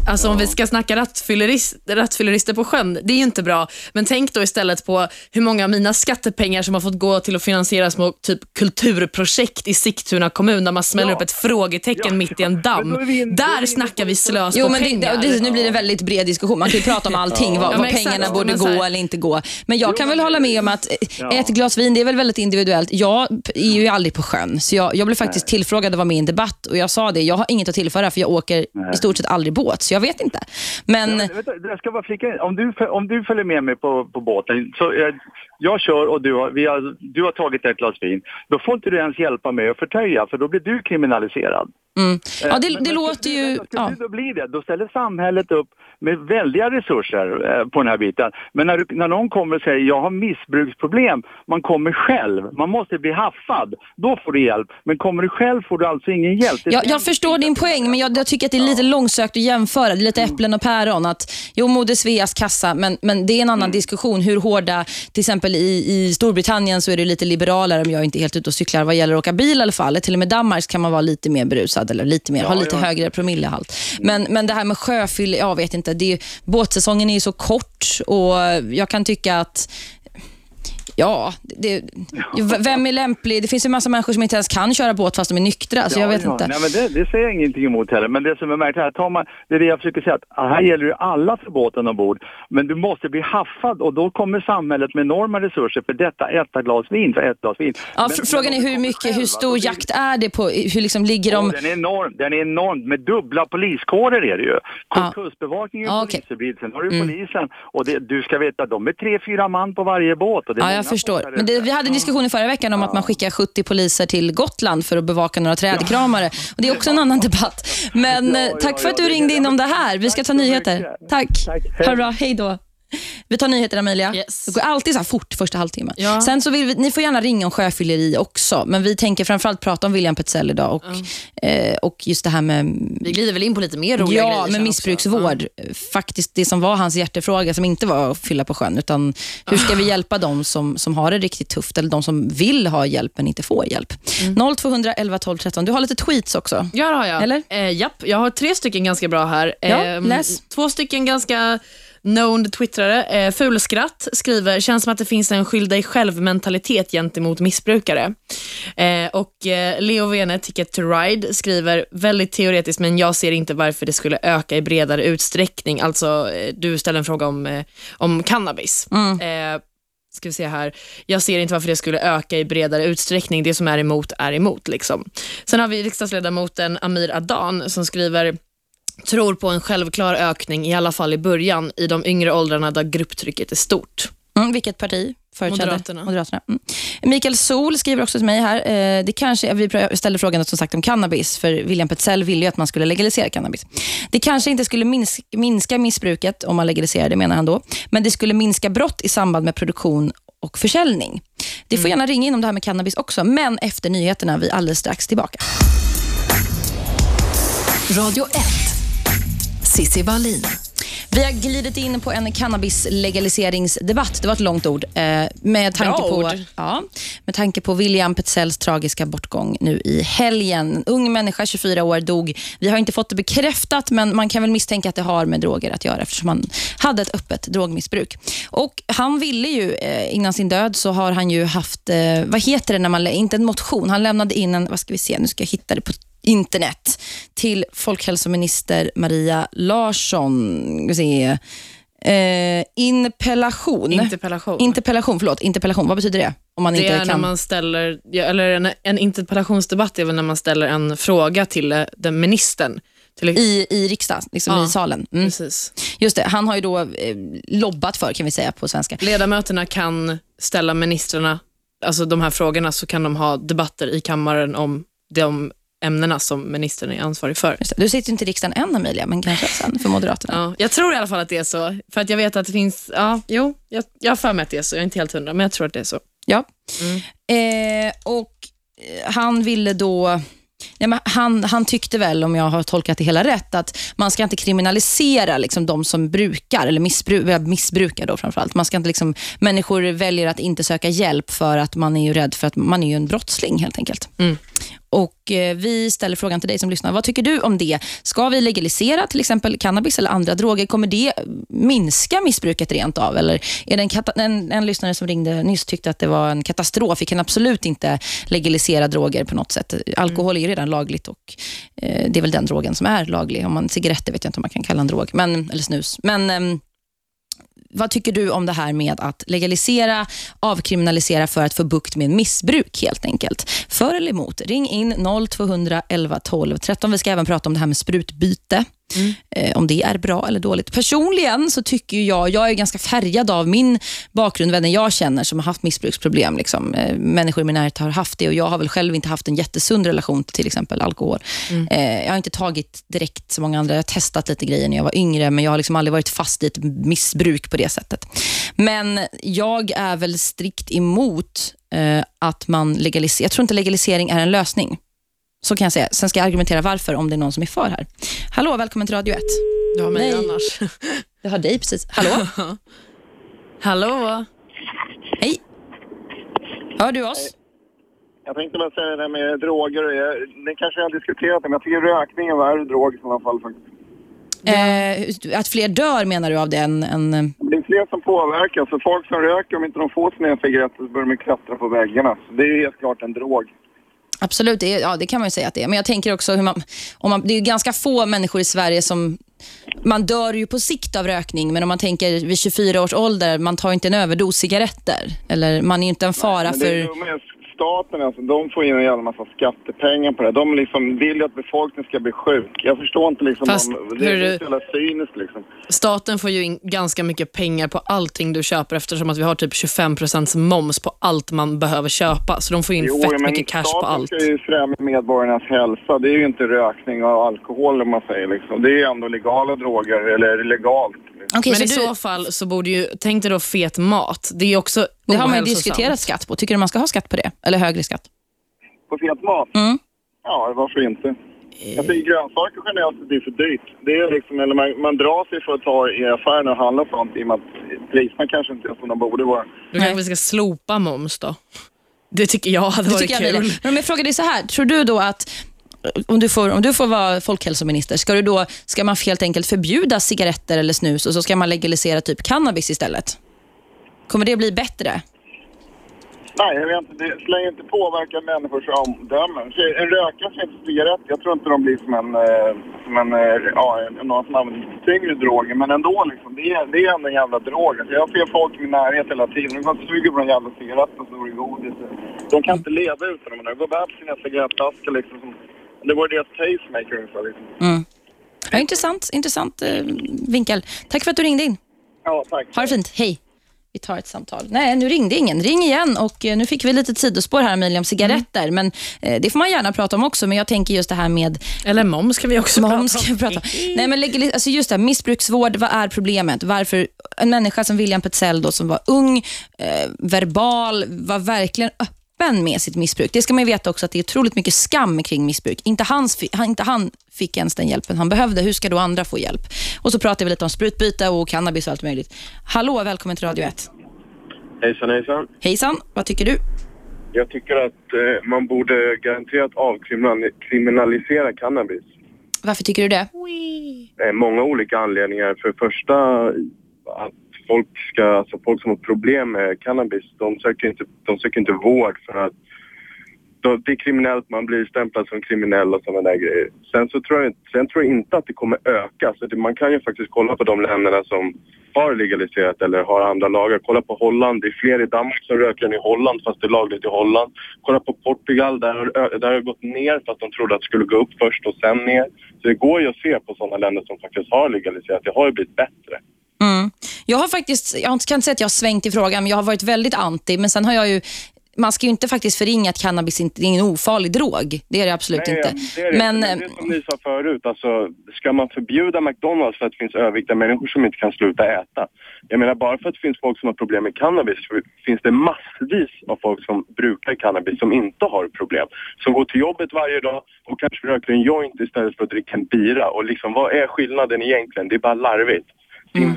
Speaker 3: alltså om vi ska snacka rattfyllerist, rattfyllerister på sjön, det är ju inte bra, men tänk då istället på hur många av mina skattepengar som har fått gå till att finansiera små typ kulturprojekt i Sigtuna kommun där man smäller
Speaker 6: Ja.
Speaker 3: upp ett frågetecken
Speaker 6: Ja,
Speaker 3: mitt i en damm. Där
Speaker 6: inne
Speaker 3: snackar vi slös
Speaker 2: Jo,
Speaker 3: på
Speaker 2: men det,
Speaker 3: pengar.
Speaker 2: det, nu blir det en väldigt bred diskussion. Man kan ju prata om allting, vad,
Speaker 3: Ja,
Speaker 2: vad
Speaker 3: exakt.
Speaker 2: pengarna borde gå
Speaker 3: här-
Speaker 2: eller inte gå. Men jag kan väl hålla med om att eh,
Speaker 6: Ja.
Speaker 2: ett glas vin, det är väl väldigt individuellt. Jag är ju aldrig på sjön, så jag, jag blev faktiskt tillfrågad att vara med i en debatt och jag sa det, jag har inget att tillföra för jag åker i stort sett aldrig båt, så jag vet inte. Men
Speaker 6: Ja, vänta, jag ska bara flika in. Om du, om du följer med mig på, på båten, så jag, jag kör och du har, vi har, du har tagit ett glas vin, då får inte du ens hjälpa mig att förtöja, för då blir du kriminaliserad.
Speaker 2: mm. ja,
Speaker 6: Eh,
Speaker 2: det,
Speaker 6: men-
Speaker 2: det
Speaker 6: men
Speaker 2: låter ju
Speaker 6: du- Skulle
Speaker 2: Ja.
Speaker 6: du då bli det, då ställer samhället upp med väldiga resurser eh, på den här biten. Men när, du, när någon kommer och säger jag har missbruksproblem, man kommer själv, man måste bli haffad, då får du hjälp. Men kommer du själv får du alltså ingen hjälp.
Speaker 2: Jag, jag förstår din poäng, men jag, jag tycker att det är lite långsökt att jämföra. Det är lite äpplen och päron. Att, jo, Moder Sveas kassa, men, men det är en annan diskussion. Hur hårda, till exempel i, i Storbritannien så är det lite liberalare, om jag är inte är helt ute och cyklar, vad gäller att åka bil i alla fall. Till och med Danmark kan man vara lite mer berusad, eller lite mer,
Speaker 6: Ja,
Speaker 2: ha lite
Speaker 6: ja.
Speaker 2: högre promillehalt. Men, men det här med sjöfyll, jag vet inte. Det är, båtsäsongen är ju så kort och jag kan tycka att Ja, det, vem är lämplig? Det finns ju massa människor som inte ens kan köra båt fast de är nyktra, så jag vet inte.
Speaker 6: Nej, men det, det säger jag ingenting emot heller. Men det som är märkligt här, tar man, det är det jag försöker säga, att här gäller det alla för båten ombord. Men du måste bli haffad och då kommer samhället med enorma resurser för detta etta glas vin, för ett glas vin.
Speaker 2: Ja,
Speaker 6: Men-
Speaker 2: fr- frågan är hur mycket,
Speaker 6: kommer
Speaker 2: hur
Speaker 6: själv,
Speaker 2: stor jakt är det på, hur liksom ligger de...
Speaker 6: Den är enorm, den är enorm. Med dubbla poliskårer är det ju.
Speaker 2: Ja.
Speaker 6: Kustbevakningen
Speaker 2: Ja,
Speaker 6: är
Speaker 2: okej.
Speaker 6: polisförbud, sen har du polisen. Och det, du ska veta, de är tre, fyra man på varje båt. Och det är
Speaker 2: Ja, jag förstår. Men det, vi hade en diskussion i förra veckan om att man skickar 70 poliser till Gotland för att bevaka några trädkramare. Och det är också en annan debatt. Men
Speaker 6: Ja,
Speaker 2: eh,
Speaker 6: ja,
Speaker 2: tack för
Speaker 6: ja,
Speaker 2: att du ringde in
Speaker 6: ja,
Speaker 2: om det här. Vi ska ta nyheter. Tack. Ha det bra. Hej då. Vi tar nyheter, Amelia.
Speaker 3: Yes.
Speaker 2: Det går alltid så fort första halvtimmen.
Speaker 3: Ja.
Speaker 2: Sen så vill vi, ni får gärna ringa om sjöfylleri också, men vi tänker framförallt prata om William Petzell idag och, eh, och just det här med
Speaker 3: Vi glider väl in på lite mer roliga
Speaker 2: Ja, med missbruksvård. Faktiskt det som var hans hjärtefråga, som inte var att fylla på sjön, utan hur ska vi hjälpa dem som, som har det riktigt tufft, eller de som vill ha hjälp men inte får hjälp. 0211 12 13. Du har lite tweets också.
Speaker 3: Ja, det har jag.
Speaker 2: Eller?
Speaker 3: Eh, japp, jag har tre stycken ganska bra här.
Speaker 2: Ja,
Speaker 3: Ehm,
Speaker 2: läs.
Speaker 3: Två stycken ganska known twittrare. Eh, Fulskratt skriver, känns som att det finns en skyll dig själv-mentalitet gentemot missbrukare. Eh, och eh, Leo Vene, Ticket to Ride, skriver, väldigt teoretiskt, men jag ser inte varför det skulle öka i bredare utsträckning. Alltså, du ställer en fråga om, om cannabis. Eh, ska vi se här. Jag ser inte varför det skulle öka i bredare utsträckning. Det som är emot är emot. Liksom. Sen har vi riksdagsledamoten Amir Adan som skriver tror på en självklar ökning, i alla fall i början, i de yngre åldrarna där grupptrycket är stort.
Speaker 2: Mm, vilket parti?
Speaker 3: Moderaterna.
Speaker 2: Moderaterna. Mm. Mikael Sol skriver också till mig här. Eh, det kanske, vi ställde frågan som sagt om cannabis, för William Petzell ville ju att man skulle legalisera cannabis. Det kanske inte skulle minska, minska missbruket om man legaliserar det, menar han då. Men det skulle minska brott i samband med produktion och försäljning. Det får gärna ringa in om det här med cannabis också, men efter nyheterna. Vi är alldeles strax tillbaka.
Speaker 1: Radio 1. Sissi Wallin.
Speaker 2: Vi har glidit in på en cannabislegaliseringsdebatt. Det var ett långt ord. Eh, med, tanke
Speaker 3: Bra
Speaker 2: på,
Speaker 3: ord.
Speaker 2: ja, med tanke på William Petzells tragiska bortgång nu i helgen. En ung människa, 24 år, dog. Vi har inte fått det bekräftat, men man kan väl misstänka att det har med droger att göra eftersom han hade ett öppet drogmissbruk. Och Han ville ju, eh, innan sin död, så har han ju haft, eh, vad heter det när man, inte en motion, han lämnade in en, vad ska vi se, nu ska jag hitta det på internet till folkhälsominister Maria Larsson. Se. Eh, interpellation.
Speaker 3: Interpellation.
Speaker 2: Interpellation, förlåt. Interpellation, vad betyder det? Om man
Speaker 3: det
Speaker 2: inte
Speaker 3: är
Speaker 2: kan...
Speaker 3: när man ställer, eller en, en interpellationsdebatt är väl när man ställer en fråga till eh, den ministern.
Speaker 2: I, I riksdagen, liksom
Speaker 3: Ja.
Speaker 2: i salen. Mm.
Speaker 3: Precis.
Speaker 2: Just det, han har ju då eh, lobbat för, kan vi säga på svenska.
Speaker 3: Ledamöterna kan ställa ministrarna, alltså de här frågorna, så kan de ha debatter i kammaren om de ämnena som ministern är ansvarig för.
Speaker 2: Du sitter inte i riksdagen än, Amelia, men kanske sen för Moderaterna.
Speaker 3: Ja, jag tror i alla fall att det är så, för att jag vet att det finns, ja, jo, jag, jag har för mig att det är så, jag är inte helt hundra, men jag tror att det är så.
Speaker 2: Ja.
Speaker 3: Mm.
Speaker 2: Eh, och eh, han ville då... Nej, men han, han tyckte väl, om jag har tolkat det hela rätt, att man ska inte kriminalisera liksom, de som brukar, eller missbru missbrukar då framförallt. Man ska inte, liksom, människor väljer att inte söka hjälp för att man är ju rädd för att man är ju en brottsling helt enkelt.
Speaker 3: Mm.
Speaker 2: Och eh, Vi ställer frågan till dig som lyssnar. Vad tycker du om det? Ska vi legalisera till exempel cannabis eller andra droger? Kommer det minska missbruket rent av? Eller är det en, en, en lyssnare som ringde nyss tyckte att det var en katastrof. Vi kan absolut inte legalisera droger på något sätt. Alkohol är ju redan lagligt och eh, det är väl den drogen som är laglig. Om man, cigaretter vet jag inte om man kan kalla en drog, men, eller snus. Men Eh, vad tycker du om det här med att legalisera, avkriminalisera för att få bukt med missbruk helt enkelt? För eller emot? Ring in 0211 12 13. Vi ska även prata om det här med sprutbyte. Eh, om det är bra eller dåligt. Personligen så tycker jag, jag är ganska färgad av min bakgrund, vänner jag känner som har haft missbruksproblem. Liksom. Eh, människor i min närhet har haft det och jag har väl själv inte haft en jättesund relation till till exempel alkohol. Eh, jag har inte tagit direkt så många andra, jag har testat lite grejer när jag var yngre men jag har liksom aldrig varit fast i ett missbruk på det sättet. Men jag är väl strikt emot att man legaliserar, jag tror inte legalisering är en lösning. Så kan jag säga. Sen ska jag argumentera varför om det är någon som är för här. Hallå, välkommen till Radio 1.
Speaker 3: Du har mig
Speaker 2: Nej.
Speaker 3: annars.
Speaker 2: Jag har dig precis. Hallå?
Speaker 3: Hallå?
Speaker 2: Hej. Hör du oss?
Speaker 7: Jag tänkte bara säga det där med droger. Det kanske jag har diskuterat, men jag tycker rökning är värre drog i sådana fall. faktiskt.
Speaker 2: Eh, att fler dör menar du av det än... än
Speaker 7: Det är fler som påverkas. Så folk som röker, om inte de får sina cigaretter så börjar de klättra på väggarna. Så det är helt klart en drog.
Speaker 2: Absolut, det, är- ja, det kan man ju säga att det är. Men jag tänker också hur man, om man... Det är ganska få människor i Sverige som... Man dör ju på sikt av rökning, men om man tänker vid 24 års ålder, man tar inte en överdos cigaretter. Eller man är ju inte en fara
Speaker 7: Men det
Speaker 2: för...
Speaker 7: staten, alltså, de får in en jävla massa skattepengar på det. De liksom vill ju att befolkningen ska bli sjuk. Jag förstår inte liksom...
Speaker 3: Fast,
Speaker 7: de, det är så jävla cyniskt liksom.
Speaker 3: Staten får ju in ganska mycket pengar på allting du köper eftersom att vi har typ 25% moms på allt man behöver köpa. Så de får in fett mycket cash på
Speaker 7: staten
Speaker 3: allt.
Speaker 7: ska ju främja medborgarnas hälsa. Det är ju inte rökning och alkohol om man säger liksom. Det är ju ändå legala droger, eller legalt.
Speaker 2: Okej,
Speaker 3: Men i
Speaker 2: så du,
Speaker 3: så fall så borde ju, tänk dig då fet mat. Det är också
Speaker 2: det har man ju diskuterat skatt på. Tycker du man ska ha skatt på det? Eller högre skatt?
Speaker 7: På fet mat?
Speaker 2: Mm.
Speaker 7: Ja, varför inte? Jag tycker grönsaker generellt det är för dyrt. Det är liksom, eller man, man drar sig för att ta i affären och handla sånt i och med att priserna kanske inte är som de borde vara.
Speaker 3: Då kanske vi ska slopa moms då. Det tycker jag hade
Speaker 2: Det
Speaker 3: varit
Speaker 2: tycker jag
Speaker 3: kul.
Speaker 2: blir det. Men om jag frågar dig så här, tror du då att om du, får, om du får vara folkhälsominister, ska, du då, ska man helt enkelt förbjuda cigaretter eller snus och så ska man legalisera typ cannabis istället? Kommer det bli bättre?
Speaker 7: Nej, jag vet inte. Det ju inte påverka människors omdömen. Så En rökare som inte cigarett, jag tror inte de blir som en, eh, som en eh, ja, någon som använder tyngre droger. Men ändå liksom, det är, det är ändå en jävla drog. Alltså, jag ser folk i min närhet hela tiden. De suger på en jävla cigarett och så är det godis. De kan inte leva utan dem. De går bara på sina cigarettaskar liksom. Som, det var deras pacemaker ungefär liksom.
Speaker 2: Mm. Ja, intressant intressant eh, vinkel. Tack för att du ringde in.
Speaker 7: Ja, tack.
Speaker 2: Ha det fint. Hej. Vi tar ett samtal. Nej, nu ringde ingen. Ring igen. Och eh, Nu fick vi lite sidospår här, Emilia, om cigaretter. Men eh, Det får man gärna prata om också. Men jag tänker just det här med
Speaker 3: Eller moms kan vi också
Speaker 2: Moms
Speaker 3: prata om.
Speaker 2: prata om. Nej, men alltså just det här, missbruksvård, vad är problemet? Varför en människa som William Petzell då, som var ung, eh, verbal, var verkligen öppen med sitt missbruk. Det ska man ju veta också att det är otroligt mycket skam kring missbruk. Inte, hans, inte han fick ens den hjälpen han behövde. Hur ska då andra få hjälp? Och så pratar vi lite om sprutbyte och cannabis och allt möjligt. Hallå, välkommen till Radio 1.
Speaker 8: Hejsan hejsan.
Speaker 2: Hejsan, vad tycker du?
Speaker 8: Jag tycker att eh, man borde garanterat avkriminalisera cannabis.
Speaker 2: Varför tycker du det?
Speaker 8: Eh, många olika anledningar. För första att folk ska, alltså folk som har problem med cannabis, de söker inte, de söker inte vård för att då, det är kriminellt, man blir stämplad som kriminell och sådana där grejer. Sen så tror jag, sen tror jag inte att det kommer öka. Så det, man kan ju faktiskt kolla på de länderna som har legaliserat eller har andra lagar. Kolla på Holland, det är fler i Danmark som röker än i Holland fast det är lagligt i Holland. Kolla på Portugal, där har, där har det gått ner fast de trodde att det skulle gå upp först och sen ner. Så det går ju att se på sådana länder som faktiskt har legaliserat. Det har ju blivit bättre.
Speaker 2: Mm. Jag har faktiskt, jag kan inte säga att jag har svängt i frågan, men jag har varit väldigt anti. Men sen har jag ju man ska ju inte faktiskt förringa att cannabis inte det är en ofarlig drog. Det är det absolut
Speaker 8: Nej,
Speaker 2: inte.
Speaker 8: Det är det.
Speaker 2: Men,
Speaker 8: Men, det är som ni sa förut, alltså, ska man förbjuda McDonalds för att det finns överviktiga människor som inte kan sluta äta? Jag menar, bara för att det finns folk som har problem med cannabis finns det massvis av folk som brukar cannabis som inte har problem. Som går till jobbet varje dag och kanske röker en joint istället för att dricka en bira. Och liksom, vad är skillnaden egentligen? Det är bara larvigt. Det är
Speaker 2: Mm.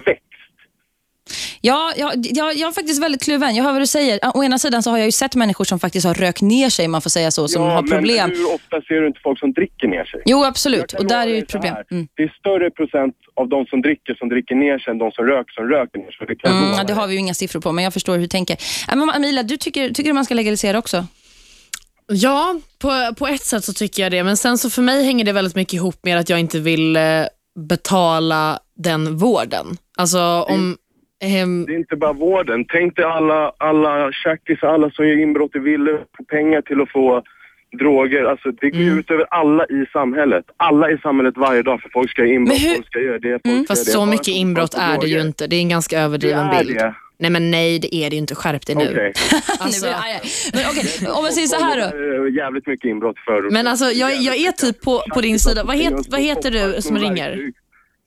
Speaker 2: Ja, jag, jag, jag är faktiskt väldigt kluven. Jag hör vad du säger. Å ena sidan så har jag ju sett människor som faktiskt har rökt ner sig, man får säga så, som
Speaker 8: ja,
Speaker 2: har problem.
Speaker 8: men hur ofta ser du inte folk som dricker ner sig?
Speaker 2: Jo, absolut. Och där är ju ett problem. Mm.
Speaker 8: Det är större procent av de som dricker som dricker ner sig än de som röker som röker ner sig. Det
Speaker 2: Mm, ja, det har vi ju inga siffror på, men jag förstår hur du tänker. Äh, men Emilia, du tycker, tycker du man ska legalisera också?
Speaker 3: Ja, på, på ett sätt så tycker jag det. Men sen så för mig hänger det väldigt mycket ihop med att jag inte vill eh, betala den vården. Alltså om... ehm,
Speaker 8: Det är inte bara vården. Tänk dig alla, alla tjackisar, alla som gör inbrott i villor, får pengar till att få droger. Alltså det går
Speaker 2: Mm.
Speaker 8: ut över alla i samhället. Alla i samhället varje dag för folk ska göra inbrott,
Speaker 2: hur- Mm.
Speaker 8: folk ska göra det, folk ska
Speaker 3: fast
Speaker 8: göra det.
Speaker 3: så mycket inbrott är det ju inte. Det är en ganska överdriven bild.
Speaker 8: det.
Speaker 3: Nej men nej, det är det ju inte. Skärp dig nu.
Speaker 8: Okej.
Speaker 3: Alltså,
Speaker 2: Nu jag men, okej, om man säger så här då.
Speaker 8: Det är Jävligt mycket inbrott förut.
Speaker 3: Men alltså, jag, jag är typ på, på din sida. Vad, het, vad heter du som ringer?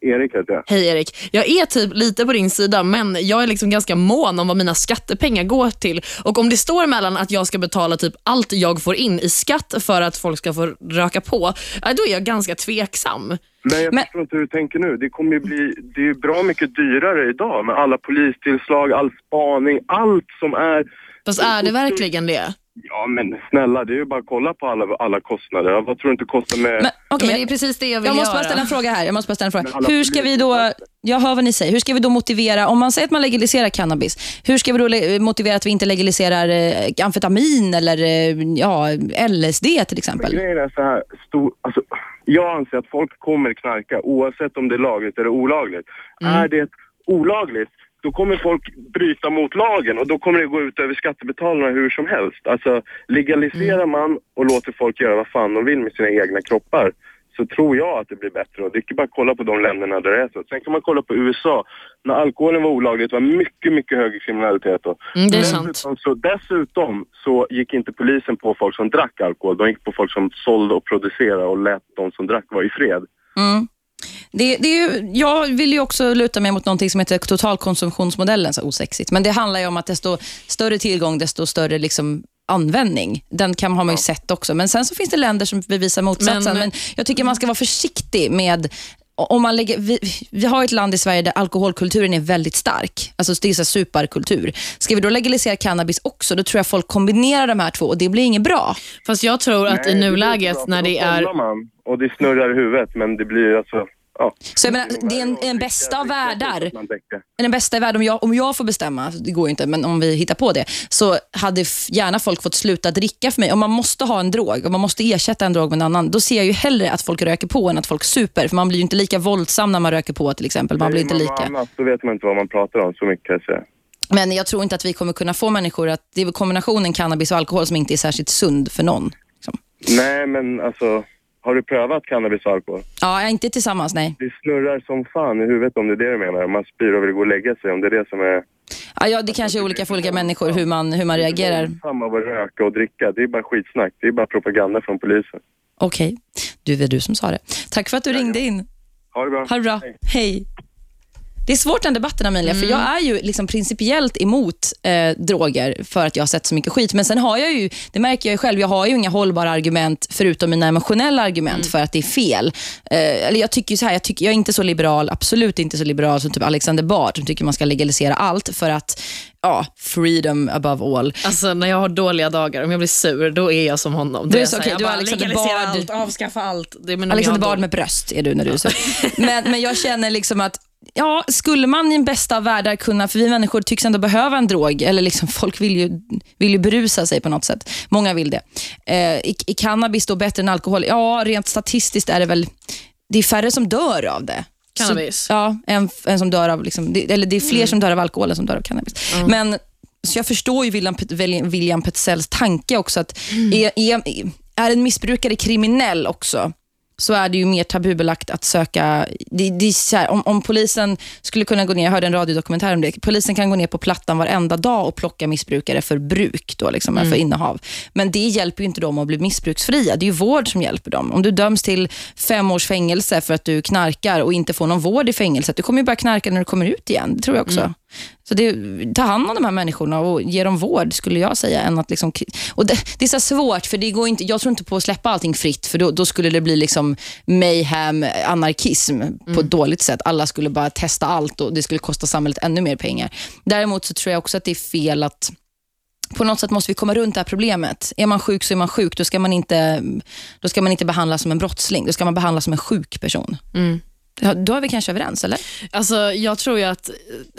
Speaker 8: Erik heter jag.
Speaker 3: Hej Erik. Jag är typ lite på din sida, men jag är liksom ganska mån om vad mina skattepengar går till. Och om det står mellan att jag ska betala typ allt jag får in i skatt för att folk ska få röka på, då är jag ganska tveksam.
Speaker 8: Men jag
Speaker 2: Men-
Speaker 8: förstår inte hur du tänker nu. Det kommer ju bli, det är ju bra mycket dyrare idag med alla polistillslag, all spaning, allt som är
Speaker 3: Fast är det verkligen det?
Speaker 8: Ja men snälla, det är ju bara att kolla på alla, alla kostnader. Vad tror du inte kostar med...
Speaker 2: Men, okej,
Speaker 3: Men det är precis det jag vill
Speaker 2: jag måste bara
Speaker 3: göra.
Speaker 2: ställa en fråga här. Jag måste bara ställa en
Speaker 8: Men
Speaker 2: fråga. Hur ska vi då, jag hör vad ni säger, hur ska vi då motivera, om man säger att man legaliserar cannabis, hur ska vi då motivera att vi inte legaliserar eh, amfetamin eller eh, ja, LSD till
Speaker 8: Men
Speaker 2: exempel?
Speaker 8: grejen är så här, stor, alltså, jag anser att folk kommer knarka oavsett om det är lagligt eller olagligt.
Speaker 2: Mm.
Speaker 8: Är det olagligt, då kommer folk bryta mot lagen och då kommer det gå ut över skattebetalarna hur som helst. Alltså legaliserar
Speaker 2: Mm.
Speaker 8: man och låter folk göra vad fan de vill med sina egna kroppar så tror jag att det blir bättre. Och det är bara att kolla på de länderna där det är så. Sen kan man kolla på USA. När alkoholen var olagligt var mycket, mycket högre kriminalitet då.
Speaker 3: Mm, det är sant.
Speaker 8: Dessutom så, dessutom så gick inte polisen på folk som drack alkohol. De gick på folk som sålde och producerade och lät de som drack vara i fred.
Speaker 2: Mm. Det, det är ju, jag vill ju också luta mig mot någonting som heter totalkonsumtionsmodellen, så osexigt. Men det handlar ju om att desto större tillgång, desto större liksom användning. Den kan har man ju sett också. Men sen så finns det länder som bevisar motsatsen. Men,
Speaker 3: Men-
Speaker 2: jag tycker man ska vara försiktig med om man lägger, vi, vi har ett land i Sverige där alkoholkulturen är väldigt stark. Alltså det är så superkultur. Ska vi då legalisera cannabis också, då tror jag folk kombinerar de här två och det blir inget bra.
Speaker 3: Fast jag tror att
Speaker 8: Nej,
Speaker 3: i nuläget när det är...
Speaker 8: Man, och det snurrar i huvudet men det blir alltså... Ja.
Speaker 2: Så jag menar, det är en, en bästa av världar. Den bästa i världen, om jag, om jag får bestämma, det går ju inte, men om vi hittar på det, så hade gärna folk fått sluta dricka för mig. Om man måste ha en drog, om man måste ersätta en drog med en annan, då ser jag ju hellre att folk röker på än att folk super. För man blir ju inte lika våldsam när man röker på till exempel. Man blir inte lika.
Speaker 8: Annat, då vet man inte vad man pratar om så mycket kan jag säga.
Speaker 2: Men jag tror inte att vi kommer kunna få människor att, det är kombinationen cannabis och alkohol som inte är särskilt sund för någon. Liksom.
Speaker 8: Nej men alltså, har du prövat cannabis och alkohol?
Speaker 2: Ja, inte tillsammans, nej.
Speaker 8: Det snurrar som fan i huvudet om det är det du menar. Man spyr och vill gå och lägga sig om det är det som är...
Speaker 2: Ja, ja, det kanske är olika för olika människor hur man, hur man reagerar.
Speaker 8: Samma av att röka och dricka. Det är bara skitsnack. Det är bara propaganda från polisen.
Speaker 2: Okej, du det är du som sa det. Tack för att du ringde in.
Speaker 8: Ha det bra.
Speaker 2: Ha det bra. Hej. Det är svårt den debatten Amelia, för jag är ju liksom principiellt emot eh, droger för att jag har sett så mycket skit. Men sen har jag ju, det märker jag själv, jag har ju inga hållbara argument förutom mina emotionella argument för att det är fel. Eh, eller jag tycker så här, jag, tycker, jag är inte så liberal, absolut inte så liberal som typ Alexander Bard som tycker man ska legalisera allt för att, ja, freedom above all.
Speaker 3: Alltså när jag har dåliga dagar, om jag blir sur, då är jag som honom.
Speaker 2: Du är så
Speaker 3: jag
Speaker 2: du är Alexander Bard.
Speaker 3: allt, avskaffa allt.
Speaker 2: Alexander Bard med bröst är du när du är så. men, men jag känner liksom att Ja, skulle man i den bästa av världar kunna, för vi människor tycks ändå behöva en drog, eller liksom folk vill ju, vill ju berusa sig på något sätt. Många vill det. Eh, i, I cannabis då bättre än alkohol? Ja, rent statistiskt är det väl, det är färre som dör av det.
Speaker 3: Cannabis?
Speaker 2: Så, ja, än, än som dör av, liksom, det, eller det är fler som dör av alkohol än som dör av cannabis. Men så jag förstår ju William, William- Petzells tanke också, att är, är, är en missbrukare kriminell också, så är det ju mer tabubelagt att söka... Det, det här, om, om polisen skulle kunna gå ner, jag hörde en radiodokumentär om det, polisen kan gå ner på Plattan varenda dag och plocka missbrukare för bruk, då, liksom, för innehav. Men det hjälper ju inte dem att bli missbruksfria. Det är ju vård som hjälper dem. Om du döms till fem års fängelse för att du knarkar och inte får någon vård i fängelset, du kommer ju börja knarka när du kommer ut igen. Det tror jag också. Så det, ta hand om de här människorna och ge dem vård, skulle jag säga. Än att liksom, och det, det är så svårt, för det går inte, jag tror inte på att släppa allting fritt, för då, då skulle det bli liksom mayhem, anarkism på ett dåligt sätt. Alla skulle bara testa allt och det skulle kosta samhället ännu mer pengar. Däremot så tror jag också att det är fel att på något sätt måste vi komma runt det här problemet. Är man sjuk så är man sjuk. Då ska man inte, då ska man inte behandlas som en brottsling. Då ska man behandlas som en sjuk person. Ja, Då är vi kanske överens, eller?
Speaker 3: Alltså, jag tror ju att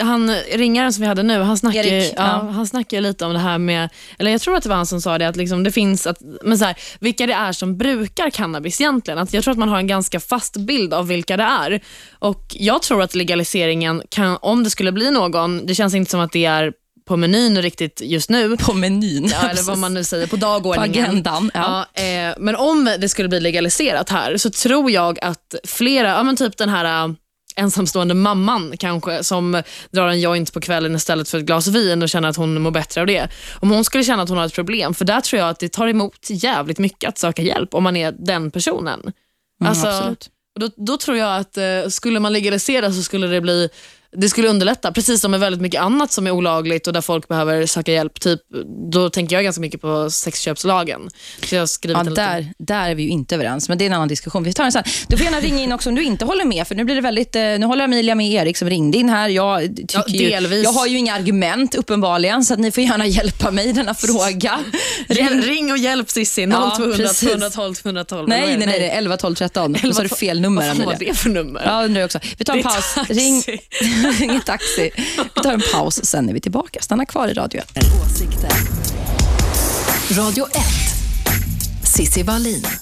Speaker 3: han, ringaren som vi hade nu, han snackar, ju- ja,
Speaker 2: ja.
Speaker 3: han snackar lite om det här med, eller jag tror att det var han som sa det, att liksom det finns, att, men så här, vilka det är som brukar cannabis egentligen. Att jag tror att man har en ganska fast bild av vilka det är. Och Jag tror att legaliseringen, kan, om det skulle bli någon, det känns inte som att det är på menyn riktigt just nu.
Speaker 2: På menyn.
Speaker 3: Ja, eller vad man nu säger, på dagordningen.
Speaker 2: På agendan, ja.
Speaker 3: Ja, eh, men om det skulle bli legaliserat här så tror jag att flera, ja, men typ den här eh, ensamstående mamman kanske som drar en joint på kvällen istället för ett glas vin och känner att hon mår bättre av det. Om hon skulle känna att hon har ett problem, för där tror jag att det tar emot jävligt mycket att söka hjälp om man är den personen. alltså,
Speaker 2: absolut.
Speaker 3: då, då tror jag att eh, skulle man legalisera så skulle det bli det skulle underlätta, precis som med väldigt mycket annat som är olagligt och där folk behöver söka hjälp. Typ, då tänker jag ganska mycket på sexköpslagen. Så jag har skrivit
Speaker 2: Ja,
Speaker 3: en liten-
Speaker 2: där, där är vi ju inte överens, men det är en annan diskussion. Vi tar den sen. Du får gärna ringa in också om du inte håller med, för nu blir det väldigt... eh, Nu håller Amelia med Erik som ringde in här. Jag, tycker
Speaker 3: Ja,
Speaker 2: ju,
Speaker 3: delvis.
Speaker 2: jag har ju inga argument uppenbarligen, så att ni får gärna hjälpa mig i denna fråga.
Speaker 3: Ring, ring och hjälp Cissi,
Speaker 2: Ja,
Speaker 3: 0200
Speaker 2: precis.
Speaker 3: 212 212.
Speaker 2: Nej,
Speaker 3: är
Speaker 2: nej,
Speaker 3: det?
Speaker 2: nej, det är 11 12 13. Nu sa du fel nummer,
Speaker 3: Vad var det för nummer?
Speaker 2: Ja, undrar också. Vi tar en
Speaker 3: Det är
Speaker 2: paus. Ring, Ingen taxi. Vi tar en paus, sen är vi tillbaka. Stanna kvar i Radio 1.
Speaker 1: Åsikter. Radio 1. Sissi Wallin.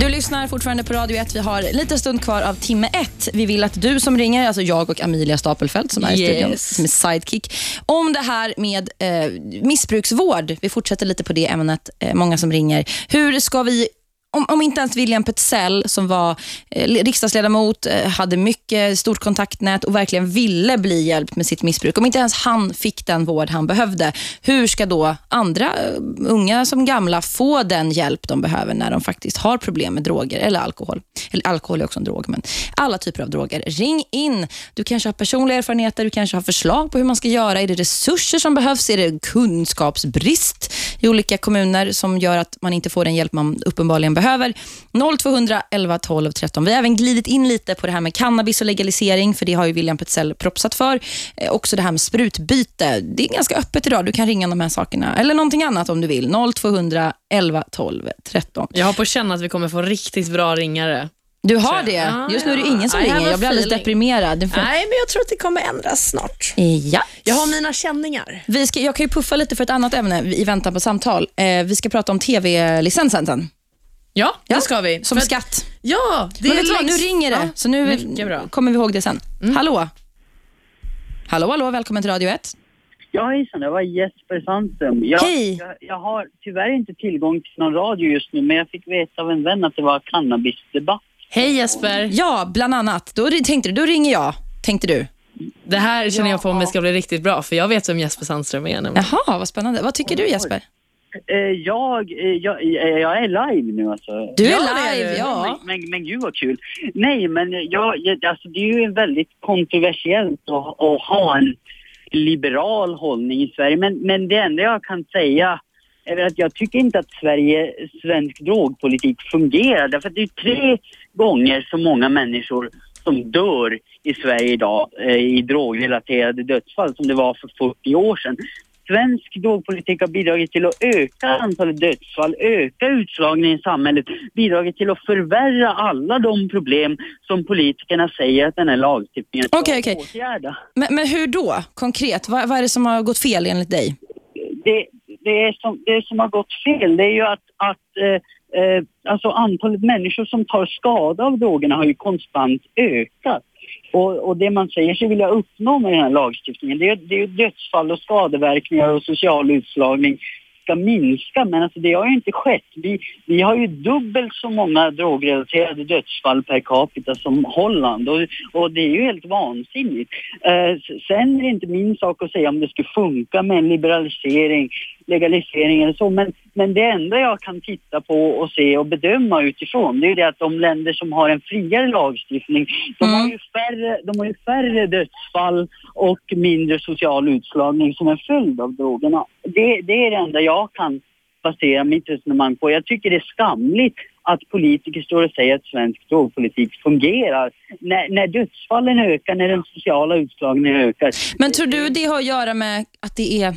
Speaker 2: Du lyssnar fortfarande på Radio 1. Vi har en liten stund kvar av timme ett. Vi vill att du som ringer, alltså jag och Amelia Stapelfelt som är i
Speaker 3: Yes.
Speaker 2: studion, som är sidekick, om det här med eh, missbruksvård. Vi fortsätter lite på det ämnet, eh, många som ringer. Hur ska vi om, om inte ens William Petzell som var eh, riksdagsledamot, eh, hade mycket stort kontaktnät och verkligen ville bli hjälpt med sitt missbruk. Om inte ens han fick den vård han behövde, hur ska då andra eh, unga som gamla få den hjälp de behöver när de faktiskt har problem med droger eller alkohol? Eller alkohol är också en drog, men alla typer av droger. Ring in. Du kanske har personliga erfarenheter, du kanske har förslag på hur man ska göra. Är det resurser som behövs? Är det kunskapsbrist i olika kommuner som gör att man inte får den hjälp man uppenbarligen behöver? 0200 11 12 13. Vi har även glidit in lite på det här med cannabis och legalisering, för det har ju William Petzell propsat för. Eh, också det här med sprutbyte. Det är ganska öppet idag. Du kan ringa de här sakerna. Eller någonting annat om du vill. 0200 11 12 13.
Speaker 3: Jag har på känn att vi kommer få riktigt bra ringare.
Speaker 2: Du har det?
Speaker 3: Ja,
Speaker 2: Just nu är det ingen som
Speaker 3: have
Speaker 2: ringer. Jag blir alldeles
Speaker 3: feeling.
Speaker 2: deprimerad. Du får...
Speaker 3: Nej, men jag tror att det kommer ändras snart.
Speaker 2: Ja.
Speaker 3: Jag har mina känningar.
Speaker 2: Vi ska, jag kan ju puffa lite för ett annat ämne i väntan på samtal. Eh, vi ska prata om tv-licensen sen.
Speaker 3: Ja,
Speaker 2: Ja,
Speaker 3: det ska vi.
Speaker 2: Som
Speaker 3: För att-
Speaker 2: skatt.
Speaker 3: Ja, det
Speaker 2: Men vet du vad, nu
Speaker 3: läggs-
Speaker 2: ringer det.
Speaker 3: Ja,
Speaker 2: Så nu
Speaker 3: mycket bra.
Speaker 2: kommer vi ihåg det sen. Hallå? Hallå, hallå, välkommen till Radio 1.
Speaker 9: Ja, hejsan, det var Jesper Sandström. Jag,
Speaker 2: Hej.
Speaker 9: Jag, jag har tyvärr inte tillgång till någon radio just nu, men jag fick veta av en vän att det var cannabisdebatt.
Speaker 3: Hej Jesper.
Speaker 2: Ja, bland annat. Då tänkte du, då ringer jag, tänkte du.
Speaker 3: Det här känner jag på om det ska bli riktigt bra, för jag vet vem Jesper Sandström är. nämligen.
Speaker 2: Jaha, vad spännande. Vad tycker du Jesper?
Speaker 9: Eh, jag, eh, jag, eh, jag är live nu alltså.
Speaker 2: Du är
Speaker 3: Ja, är
Speaker 2: live,
Speaker 3: du.
Speaker 2: ja.
Speaker 9: Men, men, men gud vad kul. Nej, men jag, jag, alltså, det är ju väldigt kontroversiellt att, att ha en liberal hållning i Sverige. Men, men det enda jag kan säga är att jag tycker inte att Sverige, svensk drogpolitik fungerar. Därför att det är tre gånger så många människor som dör i Sverige idag eh, i drogrelaterade dödsfall som det var för 40 år sedan. Svensk drogpolitik har bidragit till att öka antalet dödsfall, öka utslagningen i samhället, bidragit till att förvärra alla de problem som politikerna säger att den här lagstiftningen ska
Speaker 2: Okej, okej.
Speaker 9: åtgärda.
Speaker 2: Men, men hur då, konkret? Vad, vad är det som har gått fel enligt dig?
Speaker 9: det, det, är som, det som har gått fel det är ju att, att eh, eh, alltså antalet människor som tar skada av drogerna har ju konstant ökat. Och, och det man säger sig vilja uppnå med den här lagstiftningen det är, det är ju dödsfall och skadeverkningar och social utslagning ska minska men alltså det har ju inte skett. Vi, vi har ju dubbelt så många drogrelaterade dödsfall per capita som Holland och, och det är ju helt vansinnigt. Eh, sen är det inte min sak att säga om det skulle funka med en liberalisering, legalisering eller så men, men det enda jag kan titta på och se och bedöma utifrån det är ju det att de länder som har en friare lagstiftning de,
Speaker 2: Mm.
Speaker 9: har, ju färre, de har ju färre dödsfall och mindre social utslagning som en följd av drogerna. Det, det är det enda jag kan basera mitt resonemang på. Jag tycker det är skamligt att politiker står och säger att svensk drogpolitik fungerar. När, när dödsfallen ökar, när den sociala utslagningen ökar.
Speaker 2: Men tror du det har att göra med att det är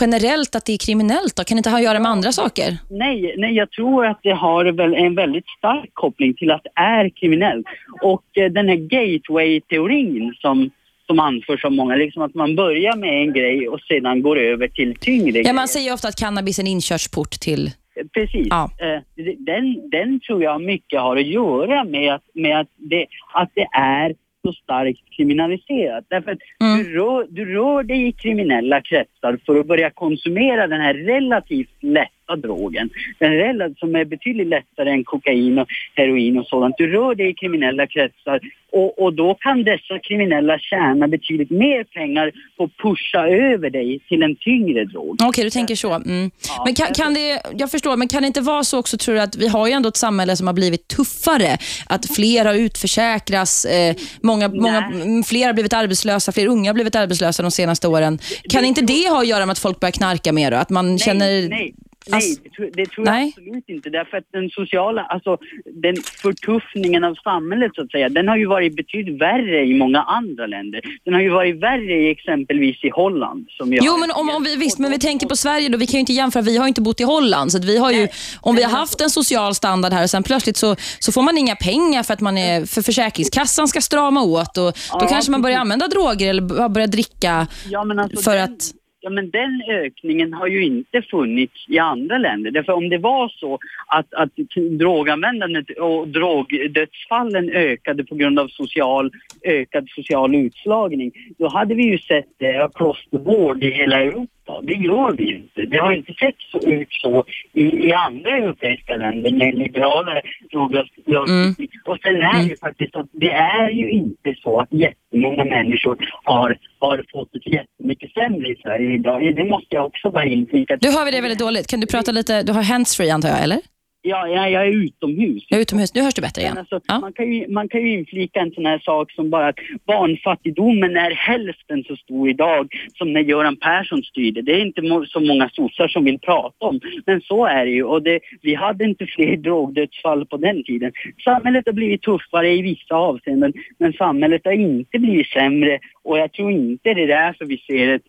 Speaker 2: generellt att det är kriminellt? Då? Kan inte ha att göra med andra saker?
Speaker 9: Nej, nej, jag tror att det har en väldigt stark koppling till att det är kriminellt. Och eh, den här gateway-teorin som, som anförs av många, liksom att man börjar med en grej och sedan går över till tyngre
Speaker 2: Ja, man säger ofta att cannabis är en inkörsport till...
Speaker 9: Precis.
Speaker 2: Ja.
Speaker 9: Eh, Den, den tror jag mycket har att göra med att, med att, det, att det är så starkt kriminaliserat. Därför att
Speaker 2: Mm.
Speaker 9: du, rör, du rör dig i kriminella kretsar för att börja konsumera den här relativt lätta drogen. Den rela- som är betydligt lättare än kokain och heroin och sådant. Du rör dig i kriminella kretsar och, och då kan dessa kriminella tjäna betydligt mer pengar på att pusha över dig till en tyngre drog.
Speaker 2: Okej, du tänker så. Mm.
Speaker 9: Ja,
Speaker 2: Men kan, kan det, jag förstår, men kan det inte vara så också, tror du, att vi har ju ändå ett samhälle som har blivit tuffare? Att fler har utförsäkrats, eh, många, många, mm, fler har blivit arbetslösa, fler unga har blivit arbetslösa de senaste åren. Kan inte det ha att göra med att folk börjar knarka mer då? Att man känner...
Speaker 9: Nej, nej. Det tror, det tror jag
Speaker 2: Nej.
Speaker 9: absolut inte. Därför att den sociala, alltså den förtuffningen av samhället så att säga, den har ju varit betydligt värre i många andra länder. Den har ju varit värre i exempelvis i Holland. Som jag
Speaker 2: Jo, men om, om vi, visst, men vi tänker på Sverige då. Vi kan ju inte jämföra, vi har inte bott i Holland. Så vi har ju, om vi har haft en social standard här och sen plötsligt så, så får man inga pengar för att man är, för Försäkringskassan ska strama åt och då
Speaker 9: Ja,
Speaker 2: kanske man börjar använda droger eller börjar dricka
Speaker 9: Ja, alltså
Speaker 2: för att...
Speaker 9: Ja, men den ökningen har ju inte funnits i andra länder. Därför om det var så att, att droganvändandet och drogdödsfallen ökade på grund av social, ökad social utslagning, då hade vi ju sett det klostervård i hela Europa. Det gör vi ju inte. Det har inte sett så ut så i, i andra europeiska länder med liberalare droglagstiftning. Och sen är det ju faktiskt att det är ju inte så att jättemånga människor har, har fått det jättemycket sämre i Sverige idag. Det måste jag också bara inflika.
Speaker 2: Du hör vi det väldigt dåligt. Kan du prata lite? Du har handsfree antar jag, eller?
Speaker 9: Ja, ja, jag är utomhus.
Speaker 2: Jag är utomhus. Nu hörs du bättre igen.
Speaker 9: alltså,
Speaker 2: Ja.
Speaker 9: man, kan ju, man kan ju inflika en sån här sak som bara att barnfattigdomen är hälften så stor idag som när Göran Persson styrde. Det är inte så många sossar som vill prata om, men så är det ju. Och det, vi hade inte fler drogdödsfall på den tiden. Samhället har blivit tuffare i vissa avseenden, men samhället har inte blivit sämre. Och jag tror inte det är därför vi ser ett,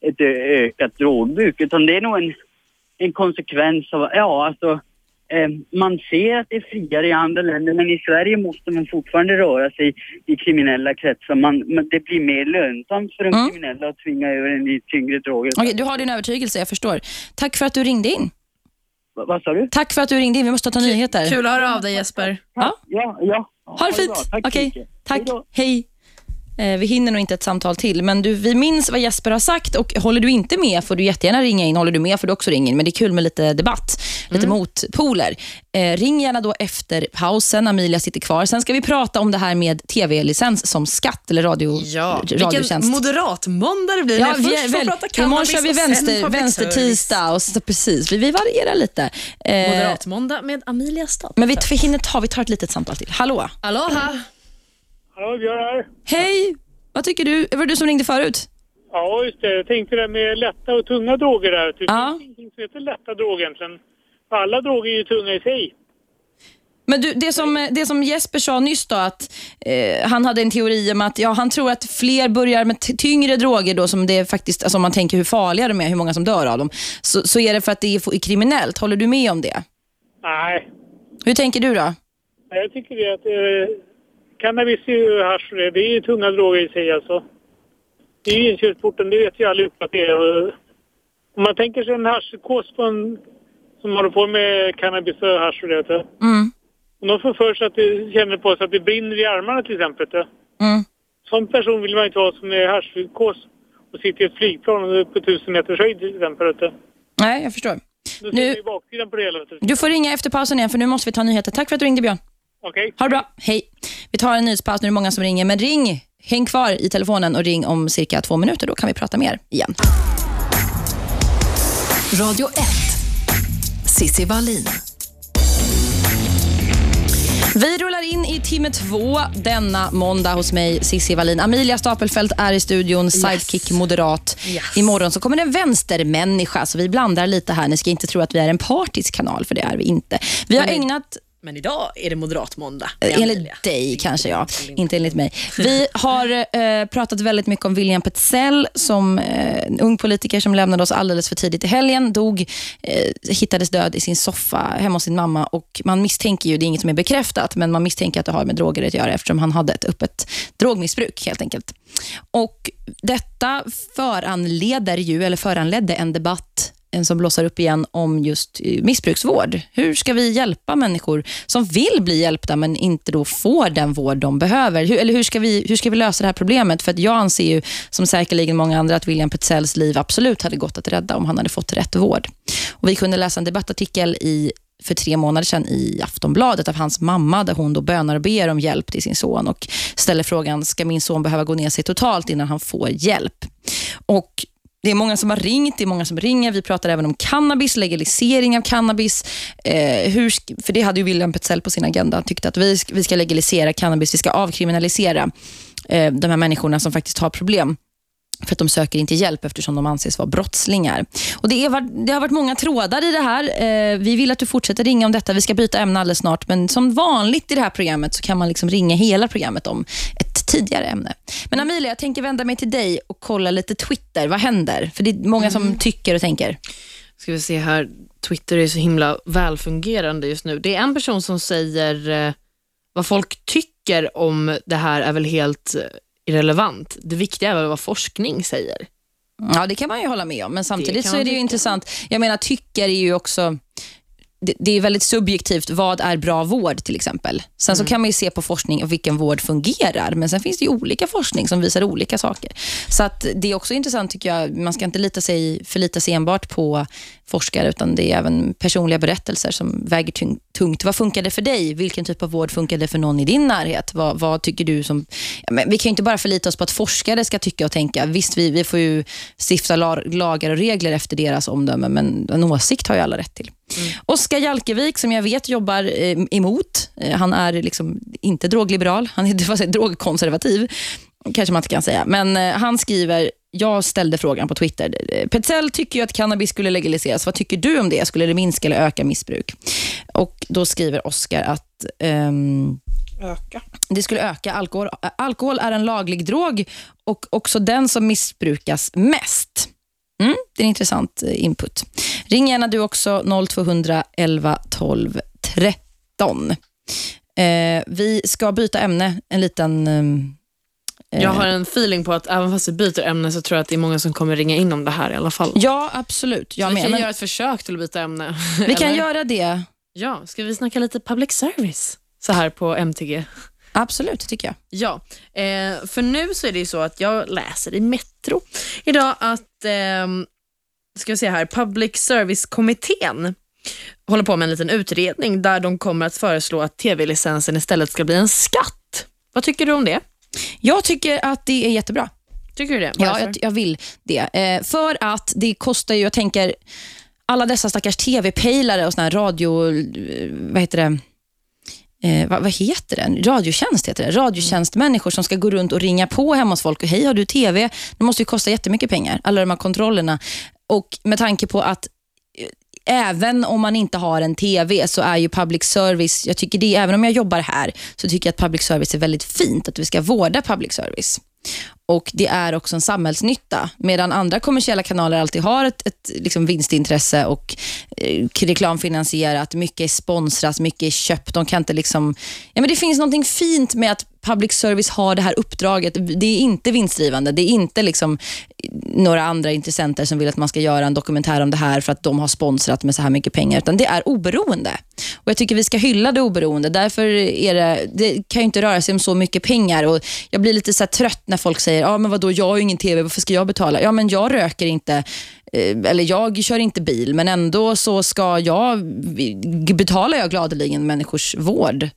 Speaker 9: ett ökat drogbruk, utan det är nog en, en konsekvens av, ja alltså man ser att det är friare i andra länder men i Sverige måste man fortfarande röra sig i kriminella kretsar. Man, det blir mer lönsamt för de
Speaker 2: Mm.
Speaker 9: kriminella att tvinga över en i tyngre droger.
Speaker 2: Okej, du har din övertygelse, jag förstår. Tack för att du ringde in.
Speaker 9: Va- Vad sa du?
Speaker 2: Tack för att du ringde in. Vi måste ta nyheter.
Speaker 3: Kul att höra av dig Jesper.
Speaker 2: Ja.
Speaker 9: Ja, ja.
Speaker 2: Ha det
Speaker 9: bra.
Speaker 2: fint. Okej, tack.
Speaker 9: Hej då.
Speaker 2: Hej. Eh, Vi hinner nog inte ett samtal till, men du, vi minns vad Jesper har sagt och håller du inte med får du jättegärna ringa in. Håller du med får du också ringa in, men det är kul med lite debatt, lite motpoler. Eh, ring gärna då efter pausen. Amelia sitter kvar. Sen ska vi prata om det här med tv-licens som skatt eller radio,
Speaker 3: Ja, vilken
Speaker 2: radiotjänst.
Speaker 3: moderat måndag det blir när jag
Speaker 2: vi
Speaker 3: först
Speaker 2: är
Speaker 3: får
Speaker 2: väl-
Speaker 3: prata
Speaker 2: Imorgon
Speaker 3: cannabis
Speaker 2: kör vi vänster,
Speaker 3: public
Speaker 2: vänster
Speaker 3: service.
Speaker 2: tisdag. Och så, precis, vi, vi varierar lite. Eh,
Speaker 3: Moderatmåndag med Amelia Stad.
Speaker 2: men vi, vi hinner ta, vi tar ett litet samtal till. Hallå?
Speaker 3: Aloha!
Speaker 5: Hallå, Björn här.
Speaker 2: Hej! Vad tycker du? Var det du som ringde förut?
Speaker 5: Ja, just det. Jag tänkte det med lätta och tunga droger där. Det
Speaker 2: Ja.
Speaker 5: finns ingenting som heter lätta droger egentligen. Alla droger är ju tunga i sig.
Speaker 2: Men du, det, som, det som Jesper sa nyss då, att eh, han hade en teori om att ja, han tror att fler börjar med tyngre droger då, som det är faktiskt, alltså om man tänker hur farliga de är, hur många som dör av dem, så, så är det för att det är, är kriminellt. Håller du med om det?
Speaker 5: Nej,
Speaker 2: Hur tänker du då?
Speaker 5: jag tycker det att eh, cannabis är ju hasch det. Det är ju tunga droger i sig alltså. Det är ju inkörsporten, det vet ju allihop att det är. Om man tänker sig en haschkås på en, som håller på med cannabis och hasch och det. vet.
Speaker 2: Mm.
Speaker 5: Om de får för sig att det känner på sig att det brinner i armarna till exempel. vet du. sån person vill man inte ha som är haschpsykos och sitter i ett flygplan på tusen meters höjd till exempel. vet.
Speaker 2: Nej, jag förstår. Nu-.
Speaker 5: Du
Speaker 2: får ringa efter pausen igen, för nu måste vi ta nyheter. Tack för att du ringde, Björn.
Speaker 5: Okej.
Speaker 2: Ha det bra. Hej. Vi tar en nyhetspaus. Nu är det många som ringer, men ring. Häng kvar i telefonen och ring om cirka två minuter. Då kan vi prata mer igen.
Speaker 1: Radio 1. Sissi Wallin.
Speaker 2: Vi rullar in i timme två denna måndag hos mig, Cissi Wallin. Amelia Stapelfelt är i studion, sidekick moderat.
Speaker 3: Yes.
Speaker 2: Imorgon så kommer det en vänstermänniska, så vi blandar lite här. Ni ska inte tro att vi är en partisk kanal, för det är vi inte. Vi har ägnat
Speaker 3: Men idag är det moderat måndag. med
Speaker 2: Enligt dig kanske, ja. Inte enligt mig. Vi har eh, pratat väldigt mycket om William Petzell, som eh, en ung politiker som lämnade oss alldeles för tidigt i helgen. Dog, eh, hittades död i sin soffa hemma hos sin mamma. Och Man misstänker ju, det är inget som är bekräftat, men man misstänker att det har med droger att göra eftersom han hade ett öppet drogmissbruk helt enkelt. Och Detta föranleder ju, eller föranledde en debatt en som blossar upp igen om just eh, missbruksvård. Hur ska vi hjälpa människor som vill bli hjälpta men inte då får den vård de behöver? Hur, eller hur ska, vi, hur ska vi lösa det här problemet? För att jag anser ju, som säkerligen många andra, att William Petzells liv absolut hade gått att rädda om han hade fått rätt vård. Och vi kunde läsa en debattartikel i för tre månader sedan i Aftonbladet av hans mamma där hon då bönar och ber om hjälp till sin son och ställer frågan, ska min son behöva gå ner sig totalt innan han får hjälp? Och det är många som har ringt, det är många som ringer. Vi pratar även om cannabis, legalisering av cannabis. Eh, hur, för det hade ju William Petzell på sin agenda. Han tyckte att vi, vi ska legalisera cannabis, vi ska avkriminalisera eh, de här människorna som faktiskt har problem för att de söker inte hjälp eftersom de anses vara brottslingar. Och det, är, det har varit många trådar i det här. Eh, vi vill att du fortsätter ringa om detta. Vi ska byta ämne alldeles snart. Men som vanligt i det här programmet så kan man liksom ringa hela programmet om ett tidigare ämne. Men Amelia, jag tänker vända mig till dig och kolla lite Twitter. Vad händer? För det är många som tycker och tänker.
Speaker 3: Ska vi se här, Twitter är så himla välfungerande just nu. Det är en person som säger eh, vad folk tycker om det här är väl helt eh, irrelevant. Det viktiga är väl vad forskning säger.
Speaker 2: Ja, det kan man ju hålla med om. Men samtidigt så är det ju intressant. Jag menar, tycker är ju också... Det, är väldigt subjektivt. Vad är bra vård till exempel? Sen så kan man ju se på forskning och vilken vård fungerar. Men sen finns det olika forskning som visar olika saker. Så att det är också intressant tycker jag. Man ska inte lita sig, förlita sig enbart på forskare utan det är även personliga berättelser som väger tungt. Vad funkade för dig? Vilken typ av vård funkade för någon i din närhet? Vad, vad tycker du som... Men vi kan ju inte bara förlita oss på att forskare ska tycka och tänka. Visst, vi, vi får ju stifta la- lagar och regler efter deras omdöme, men en åsikt har ju alla rätt till. Oskar Jalkevik, som jag vet jobbar eh, emot, eh, han är liksom inte drogliberal, han är jag, drogkonservativ, kanske man inte kan säga. Men eh, han skriver, jag ställde frågan på Twitter. Petzell tycker ju att cannabis skulle legaliseras. Vad tycker du om det? Skulle det minska eller öka missbruk? Och Då skriver Oskar att ehm,
Speaker 3: Öka.
Speaker 2: det skulle öka. Alkohol, alkohol är en laglig drog och också den som missbrukas mest. Mm, det är en intressant eh, input. Ring gärna du också 0200 11 12 13. Eh, vi ska byta ämne en liten... eh,
Speaker 3: Jag har en feeling på att även fast vi byter ämne så tror jag att det är många som kommer ringa in om det här i alla fall.
Speaker 2: Ja, absolut. Jag
Speaker 3: så vi
Speaker 2: med.
Speaker 3: kan
Speaker 2: Men
Speaker 3: göra ett försök till att byta ämne.
Speaker 2: vi kan göra det.
Speaker 3: Ja, ska vi snacka lite public service så här på MTG?
Speaker 2: Absolut, tycker jag.
Speaker 3: Ja, eh, för nu så är det ju så att jag läser i Metro idag att, eh, ska vi se här, Public Service-kommittén håller på med en liten utredning där de kommer att föreslå att tv-licensen istället ska bli en skatt. Vad tycker du om det?
Speaker 2: Jag tycker att det är jättebra.
Speaker 3: Tycker du det?
Speaker 2: Ja,
Speaker 3: Varför?
Speaker 2: jag, jag vill det. Eh, för att det kostar ju, jag tänker, alla dessa stackars tv-pejlare och såna här radio... eh, Vad heter det? Eh, vad, vad heter den? Radiotjänst heter det. Radiotjänstmänniskor som ska gå runt och ringa på hemma hos folk. Och, Hej, har du tv? Det måste ju kosta jättemycket pengar, alla de här kontrollerna. Och med tanke på att eh, Även om man inte har en TV så är ju public service, jag tycker det, även om jag jobbar här, så tycker jag att public service är väldigt fint, att vi ska vårda public service. Och Det är också en samhällsnytta. Medan andra kommersiella kanaler alltid har ett, ett liksom vinstintresse och eh, reklamfinansierat. Mycket är sponsrat, mycket är köpt. De kan inte liksom... Ja, men det finns något fint med att public service har det här uppdraget. Det är inte vinstdrivande. Det är inte liksom några andra intressenter som vill att man ska göra en dokumentär om det här för att de har sponsrat med så här mycket pengar, utan det är oberoende. Och Jag tycker vi ska hylla det oberoende. Därför är det, det kan ju inte röra sig om så mycket pengar. Och Jag blir lite så här trött när folk säger, ja men vadå, jag har ju ingen TV, varför ska jag betala? Ja men jag röker inte, eh, eller jag kör inte bil, men ändå så ska jag, betalar jag gladeligen människors vård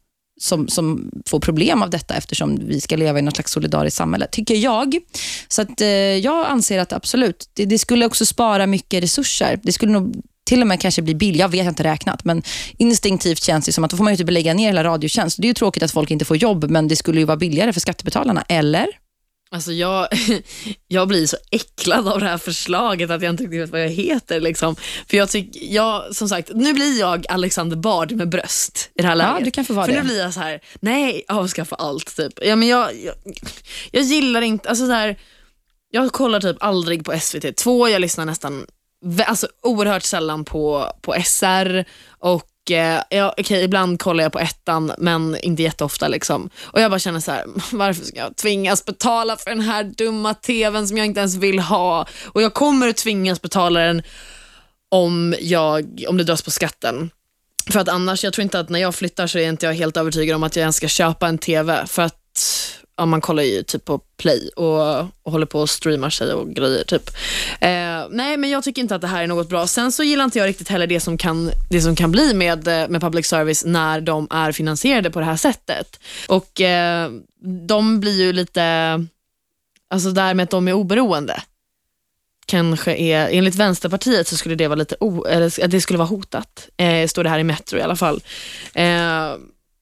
Speaker 2: som, som får problem av detta eftersom vi ska leva i något slags solidariskt samhälle, tycker jag. Så att, eh, jag anser att absolut, det, det skulle också spara mycket resurser. Det skulle nog till och med kanske bli billigt. Jag vet inte räknat, men instinktivt känns det som att då får man ju typ lägga ner hela Radiotjänst. Det är ju tråkigt att folk inte får jobb, men det skulle ju vara billigare för skattebetalarna, eller?
Speaker 3: Alltså jag, jag blir så äcklad av det här förslaget att jag inte riktigt vet vad jag heter. Liksom. För jag tycker, jag, som sagt, nu blir jag Alexander Bard med bröst i det här läget.
Speaker 2: Ja, du kan få vara
Speaker 3: För
Speaker 2: det.
Speaker 3: nu blir jag så här, nej, avskaffa allt. Typ. Ja, men jag, jag, jag gillar inte, alltså så här, jag kollar typ aldrig på SVT2, jag lyssnar nästan alltså, oerhört sällan på, på SR och ja, okej, ibland kollar jag på ettan men inte jätteofta. Liksom. Och Jag bara känner så här, varför ska jag tvingas betala för den här dumma tvn som jag inte ens vill ha? Och jag kommer att tvingas betala den om, jag, om det dras på skatten. För att annars, jag tror inte att när jag flyttar så är inte jag helt övertygad om att jag ens ska köpa en TV. För att ja, man kollar ju typ på play och, och håller på och streamar sig och grejer. Typ. Eh, nej, men jag tycker inte att det här är något bra. Sen så gillar inte jag riktigt heller det som kan, det som kan bli med, eh, med public service när de är finansierade på det här sättet. Och eh, de blir ju lite, alltså där med att de är oberoende kanske är, enligt Vänsterpartiet så skulle det vara lite o, eller, det skulle vara hotat. Eh, står det här i Metro i alla fall. Eh,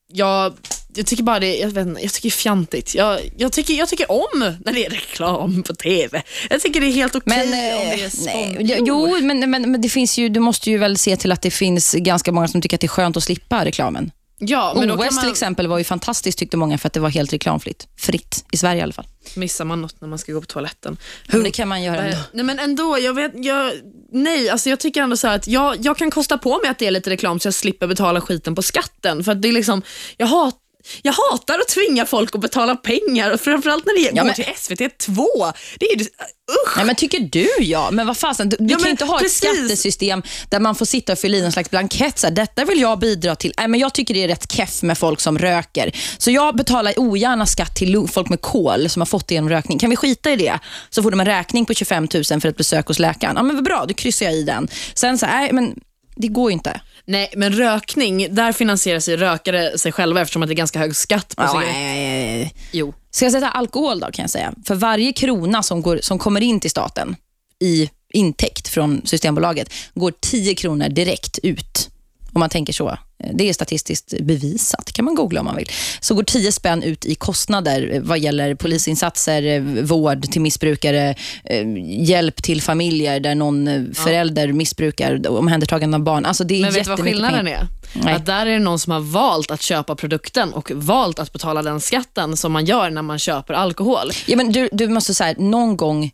Speaker 3: jag, jag tycker bara det, jag vet inte, jag tycker det är fjantigt. Jag, jag, tycker, jag tycker om när det är reklam på TV. Jag tycker det är helt okej
Speaker 2: Men,
Speaker 3: om
Speaker 2: eh,
Speaker 3: det är
Speaker 2: nej,
Speaker 3: sponsor.
Speaker 2: jo, men, men, men det finns ju, du måste ju väl se till att det finns ganska många som tycker att det är skönt att slippa reklamen.
Speaker 3: Ja, men då
Speaker 2: OS
Speaker 3: kan man,
Speaker 2: till exempel var ju fantastiskt tyckte många för att det var helt reklamfritt. Fritt, i Sverige i alla fall.
Speaker 3: missar man något när man ska gå på toaletten.
Speaker 2: Men det kan man göra ändå.
Speaker 3: Eh, Nej men ändå, jag vet, jag, nej, alltså jag tycker ändå så att jag, jag kan kosta på mig att det är lite reklam så jag slipper betala skiten på skatten. För det är liksom, jag, hat, jag hatar att tvinga folk att betala pengar, och framförallt när det
Speaker 2: Ja,
Speaker 3: går
Speaker 2: men-
Speaker 3: till SVT2. Det är ju, usch!
Speaker 2: Nej, men tycker du ja? Men vad fasen, du, du
Speaker 3: Ja,
Speaker 2: kan inte ha
Speaker 3: precis.
Speaker 2: ett skattesystem där man får sitta och fylla i någon slags blankett. Så här, detta vill jag bidra till. Nej, men jag tycker det är rätt keff med folk som röker. Så jag betalar ogärna skatt till folk med kol som har fått det genom rökning. Kan vi skita i det? Så får de en räkning på 25 000 för ett besök hos läkaren. Ja, men vad bra, då kryssar jag i den. Sen så här, nej, men det går ju inte.
Speaker 3: Nej, men rökning, där finansierar sig rökare sig själva eftersom att det är ganska hög skatt på
Speaker 2: Ja,
Speaker 3: cigaretter.
Speaker 2: nej, nej, nej.
Speaker 3: Jo.
Speaker 2: Ska jag sätta alkohol då kan jag säga. För varje krona som, går, som kommer in till staten i intäkt från Systembolaget går 10 kronor direkt ut. Om man tänker så. Det är statistiskt bevisat, kan man googla om man vill. Så går 10 spänn ut i kostnader vad gäller polisinsatser, eh, vård till missbrukare, eh, hjälp till familjer där någon eh, förälder missbrukar, omhändertagande av barn. Alltså det är
Speaker 3: Men vet du vad skillnaden
Speaker 2: pengar.
Speaker 3: är?
Speaker 2: Nej.
Speaker 3: Att där är det någon som har valt att köpa produkten och valt att betala den skatten som man gör när man köper alkohol.
Speaker 2: Ja, men du, du måste säga någon gång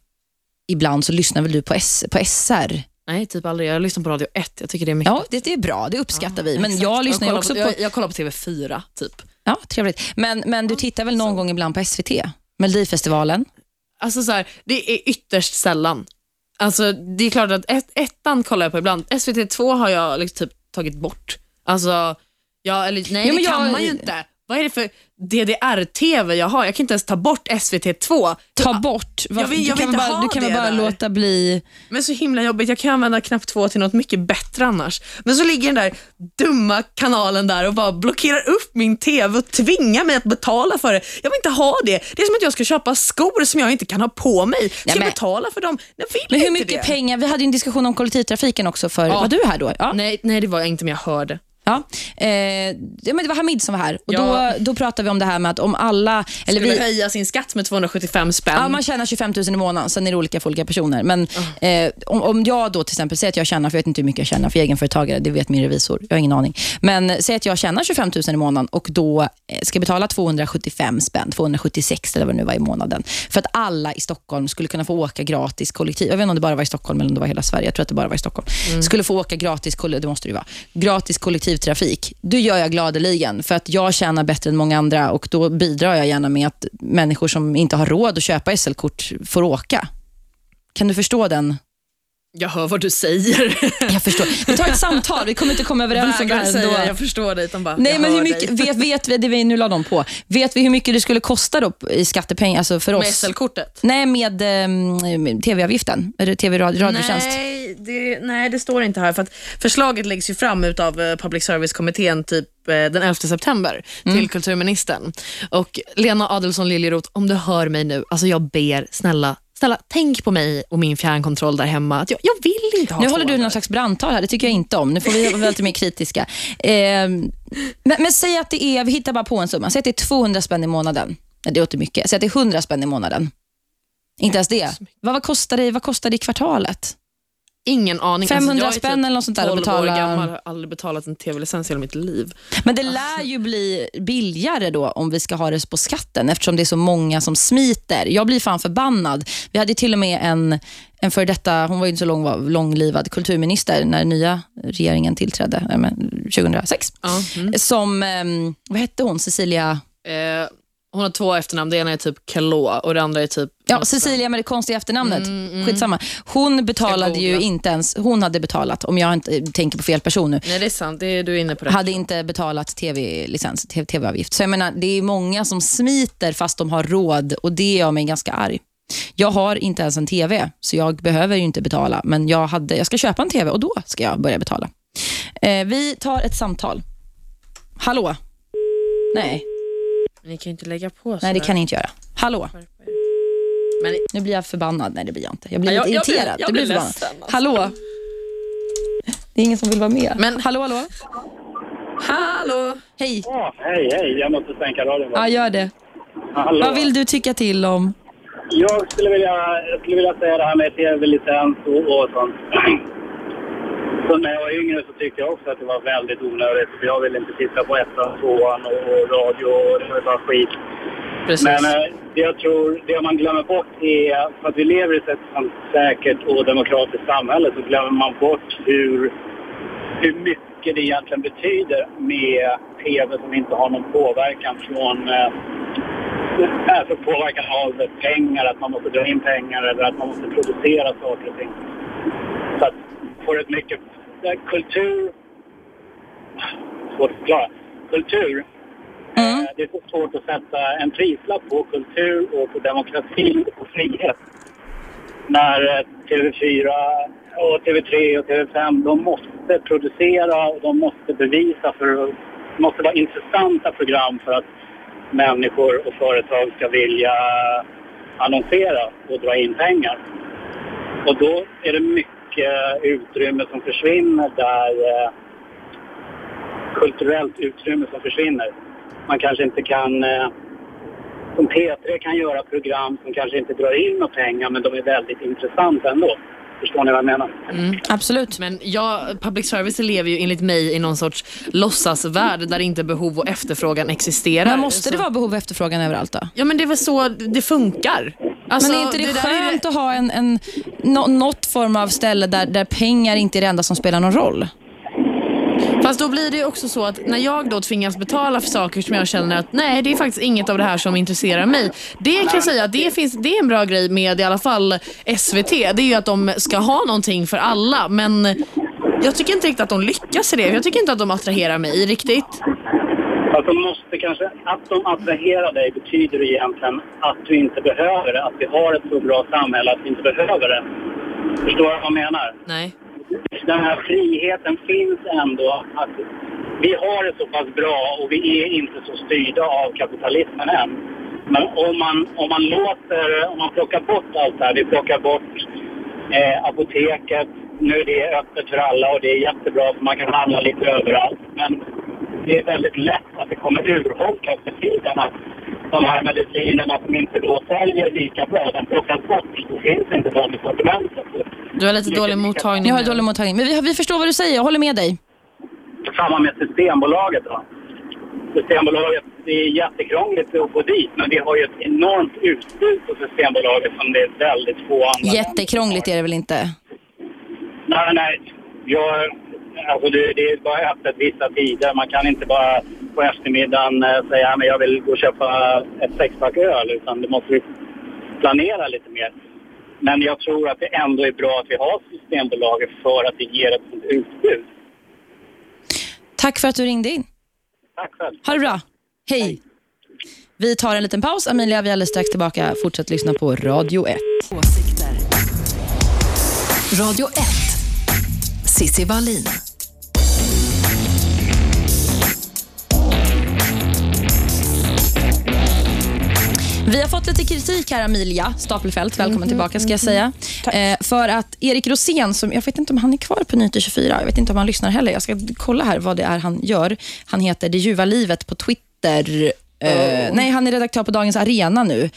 Speaker 2: ibland så lyssnar väl du på, S, på SR?
Speaker 3: Nej, typ aldrig. Jag lyssnar på Radio 1. Jag tycker det är mycket.
Speaker 2: Ja, det, det är bra. Det uppskattar vi. Men
Speaker 3: Exakt.
Speaker 2: jag lyssnar
Speaker 3: kollar
Speaker 2: också på...
Speaker 3: Jag, jag kollar på TV4, typ.
Speaker 2: Ja, trevligt. Men, men du tittar väl någon gång ibland på SVT? Melodifestivalen?
Speaker 3: Alltså så här, det är ytterst sällan. Alltså det är klart att ett, ettan kollar jag på ibland. SVT2 har jag liksom typ tagit bort. Alltså, ja, eller, nej
Speaker 2: Jo, men
Speaker 3: det kan
Speaker 2: jag-
Speaker 3: man ju inte. Vad är det för DDR-TV jag har? Jag kan inte ens ta bort SVT2.
Speaker 2: Ta bort.
Speaker 3: Jag vill-
Speaker 2: du
Speaker 3: jag
Speaker 2: kan väl
Speaker 3: inte
Speaker 2: bara, du kan väl bara
Speaker 3: där.
Speaker 2: låta bli...
Speaker 3: Men så himla jobbigt, jag kan använda knapp två till något mycket bättre annars. Men så ligger den där dumma kanalen där och bara blockerar upp min TV och tvingar mig att betala för det. Jag vill inte ha det. Det är som att jag ska köpa skor som jag inte kan ha på mig. Ska
Speaker 2: Ja,
Speaker 3: jag
Speaker 2: men-
Speaker 3: betala för dem? Jag vill
Speaker 2: Men hur mycket
Speaker 3: det.
Speaker 2: pengar? Vi hade en diskussion om kollektivtrafiken också för...
Speaker 3: Ja.
Speaker 2: Var du här då? Ja.
Speaker 3: Nej, nej, det var jag inte, men jag hörde.
Speaker 2: Ja. Eh, ja, men det var Hamid som var här. Och
Speaker 3: Ja.
Speaker 2: då, då pratade vi om det här med att om alla... Eller
Speaker 3: Skulle
Speaker 2: vi,
Speaker 3: höja sin skatt med 275 spänn.
Speaker 2: Ja, man tjänar 25 000 i månaden, sen är det olika för olika personer. Men eh, om, om jag då till exempel säger att jag tjänar, för jag vet inte hur mycket jag tjänar för egenföretagare, det vet min revisor, jag har ingen aning. Men säg att jag tjänar 25 000 i månaden och då eh, ska betala 275 spänn, 276 eller vad det nu var i månaden. För att alla i Stockholm skulle kunna få åka gratis kollektiv. Jag vet inte om det bara var i Stockholm eller om det var hela Sverige, jag tror att det bara var i Stockholm. Skulle få åka gratis, det måste det ju vara, gratis kollektivtrafik, då gör jag gladeligen för att jag tjänar bättre än många andra och då bidrar jag gärna med att människor som inte har råd att köpa SL-kort får åka. Kan du förstå den?
Speaker 3: Jag hör vad du säger.
Speaker 2: Jag förstår. Vi tar ett samtal, vi kommer inte komma överens om det här
Speaker 3: säga,
Speaker 2: ändå.
Speaker 3: jag förstår dig. Utan bara,
Speaker 2: Nej, men hur mycket,
Speaker 3: dig.
Speaker 2: vet, vet vi, det vi, nu la de på, vet vi hur mycket det skulle kosta då i skattepengar alltså för
Speaker 3: Med
Speaker 2: oss?
Speaker 3: SL-kortet?
Speaker 2: Nej, med, med tv-avgiften, eller tv-radiotjänst.
Speaker 3: Nej det, nej, det står inte här. För förslaget läggs ju fram av Public service-kommittén typ eh, den 11 september
Speaker 2: Mm.
Speaker 3: till kulturministern. Och Lena Adelsohn Liljeroth, om du hör mig nu, alltså jag ber, snälla, snälla tänk på mig och min fjärrkontroll där hemma. Att jag, jag vill inte ha
Speaker 2: Nu håller du någon slags brandtal här, det tycker jag inte om. Nu får vi vara lite mer kritiska. Ehm, men, men säg att det är, vi hittar bara på en summa, säg att det är 200 spänn i månaden. Nej, det låter mycket. Säg att det är 100 spänn i månaden. Inte ens det. Vad, vad, kostar det, vad kostar det i kvartalet?
Speaker 3: Ingen aning.
Speaker 2: 500
Speaker 3: Alltså, är
Speaker 2: spänn eller något sånt där att
Speaker 3: 12
Speaker 2: betala.
Speaker 3: år gammal, har aldrig betalat en tv-licens i hela mitt liv.
Speaker 2: Men det lär ju bli billigare då om vi ska ha det på skatten eftersom det är så många som smiter. Jag blir fan förbannad. Vi hade till och med en, en för detta, hon var ju inte så lång, långlivad kulturminister när nya regeringen tillträdde eh, men 2006.
Speaker 3: Ja. Mm.
Speaker 2: Som, ehm, vad hette hon, Cecilia?
Speaker 3: Eh, hon har två efternamn. Det ena är typ Kalå och det andra är typ...
Speaker 2: Ja, Cecilia med det konstiga efternamnet. Skitsamma. Hon betalade ju inte ens, hon hade betalat, om jag inte tänker på fel person nu,
Speaker 3: Nej, det är sant. Det är, du är inne på det.
Speaker 2: hade inte betalat tv-licens, TV- tv-avgift. Så jag menar, det är många som smiter fast de har råd och det gör mig ganska arg. Jag har inte ens en tv, så jag behöver ju inte betala. Men jag, hade, jag ska köpa en tv och då ska jag börja betala. Eh, vi tar ett samtal. Hallå? Nej,
Speaker 3: Ni kan ju inte lägga på
Speaker 2: nej
Speaker 3: sådär.
Speaker 2: det kan ni inte göra. Hallå?
Speaker 3: Men
Speaker 2: Nu blir jag förbannad. Nej, det blir jag inte. Jag blir
Speaker 3: Ja,
Speaker 2: lite
Speaker 3: jag- jag blir-
Speaker 2: irriterad.
Speaker 3: jag
Speaker 2: Jag blir
Speaker 3: blir
Speaker 2: förbannad.
Speaker 3: ledsen, alltså.
Speaker 2: Hallå? Det är ingen som vill vara med.
Speaker 3: Men-
Speaker 2: hallå, hallå?
Speaker 3: Hallå!
Speaker 2: Hej.
Speaker 10: Hej, hej. Jag måste sänka radion.
Speaker 2: Ja, gör det.
Speaker 10: Hallå.
Speaker 2: Vad vill du tycka till om?
Speaker 10: Jag skulle vilja, jag skulle vilja säga det här med tv-licens och, och sånt. Så när jag var yngre så tyckte jag också att det var väldigt onödigt. För jag ville inte titta på ettan, tvåan och, radio och det var bara skit.
Speaker 3: Precis.
Speaker 10: Men eh, det jag tror, det man glömmer bort är, för att vi lever i ett säkert och demokratiskt samhälle så glömmer man bort hur, hur mycket det egentligen betyder med tv som inte har någon påverkan från eh, alltså påverkan av pengar, att man måste dra in pengar eller att man måste producera saker och ting. Så att får ett mycket kultur, svårt att förklara, kultur
Speaker 2: Mm.
Speaker 10: Eh, Det är så svårt att sätta en prislapp på kultur och på demokrati och frihet. När eh, TV4 och TV3 och TV5, de måste producera och de måste bevisa för det måste vara intressanta program för att människor och företag ska vilja annonsera och dra in pengar. Och då är det mycket utrymme som försvinner där eh, kulturellt utrymme som försvinner. Man kanske inte kan... Eh, som P3 kan göra program som kanske inte drar in några pengar men de är väldigt intressanta ändå. Förstår ni vad jag menar?
Speaker 2: Absolut.
Speaker 3: Men jag, public service lever ju enligt mig i någon sorts låtsasvärld där inte behov och efterfrågan existerar.
Speaker 2: Men måste det
Speaker 3: Så-
Speaker 2: vara behov och efterfrågan överallt då?
Speaker 3: Ja men det är väl så det funkar. Alltså,
Speaker 2: men är inte det,
Speaker 3: är
Speaker 2: skönt att ha en, en, nå- något form av ställe där, där pengar inte är det enda som spelar någon roll?
Speaker 3: Fast då blir det också så att när jag då tvingas betala för saker som jag känner att nej, det är faktiskt inget av det här som intresserar mig. Det kan jag säga, det, finns, det är en bra grej med i alla fall SVT. Det är ju att de ska ha någonting för alla. Men jag tycker inte riktigt att de lyckas i det. Jag tycker inte att de attraherar mig riktigt.
Speaker 10: Att de måste kanske... Att de attraherar dig betyder egentligen att du inte behöver det. Att vi har ett så bra samhälle att vi inte behöver det. Förstår du vad jag menar?
Speaker 3: Nej.
Speaker 10: den här friheten finns ändå. Att vi har det så pass bra och vi är inte så styrda av kapitalismen än. Men om man, om man låter, om man plockar bort allt det här, vi plockar bort eh, apoteket, nu är det öppet för alla och det är jättebra för man kan handla lite överallt. Men det är väldigt lätt att det kommer urholkas med tiden. Att de här medicinerna som inte då säljer lika bra, de plockas bort. Det finns inte de i sortimentet.
Speaker 3: Du har lite dålig mottagning
Speaker 2: Jag har dålig mottagning. Men vi, vi förstår vad du säger, jag håller med dig.
Speaker 10: Samma med Systembolaget då. Systembolaget, det är jättekrångligt att få dit men vi har ju ett enormt utbud på Systembolaget som det är väldigt få andra
Speaker 2: Jättekrångligt är det väl inte?
Speaker 10: Nej, nej. Jag, alltså det, det är bara öppet vissa tider. Man kan inte bara på eftermiddagen eh, säga att jag vill gå och köpa ett sexpack öl. Utan det måste vi planera lite mer. Men jag tror att det ändå är bra att vi har Systembolaget för att det ger ett sånt utbud.
Speaker 2: Tack för att du ringde in.
Speaker 10: Tack själv.
Speaker 2: Ha det bra. Hej. Vi tar en liten paus. Amelia, vi är alldeles strax tillbaka. Fortsätt lyssna på Radio 1.
Speaker 1: Åsikter. Radio 1. Sissi Wallin.
Speaker 2: Vi har fått lite kritik här, Amelia Stapelfelt. Välkommen tillbaka ska jag säga. Eh, för att Erik Rosén, som, jag vet inte om han är kvar på Nyheter 24. Jag vet inte om han lyssnar heller. Jag ska kolla här vad det är han gör. Han heter Det ljuva livet på Twitter. Eh, nej, han är redaktör på Dagens Arena nu.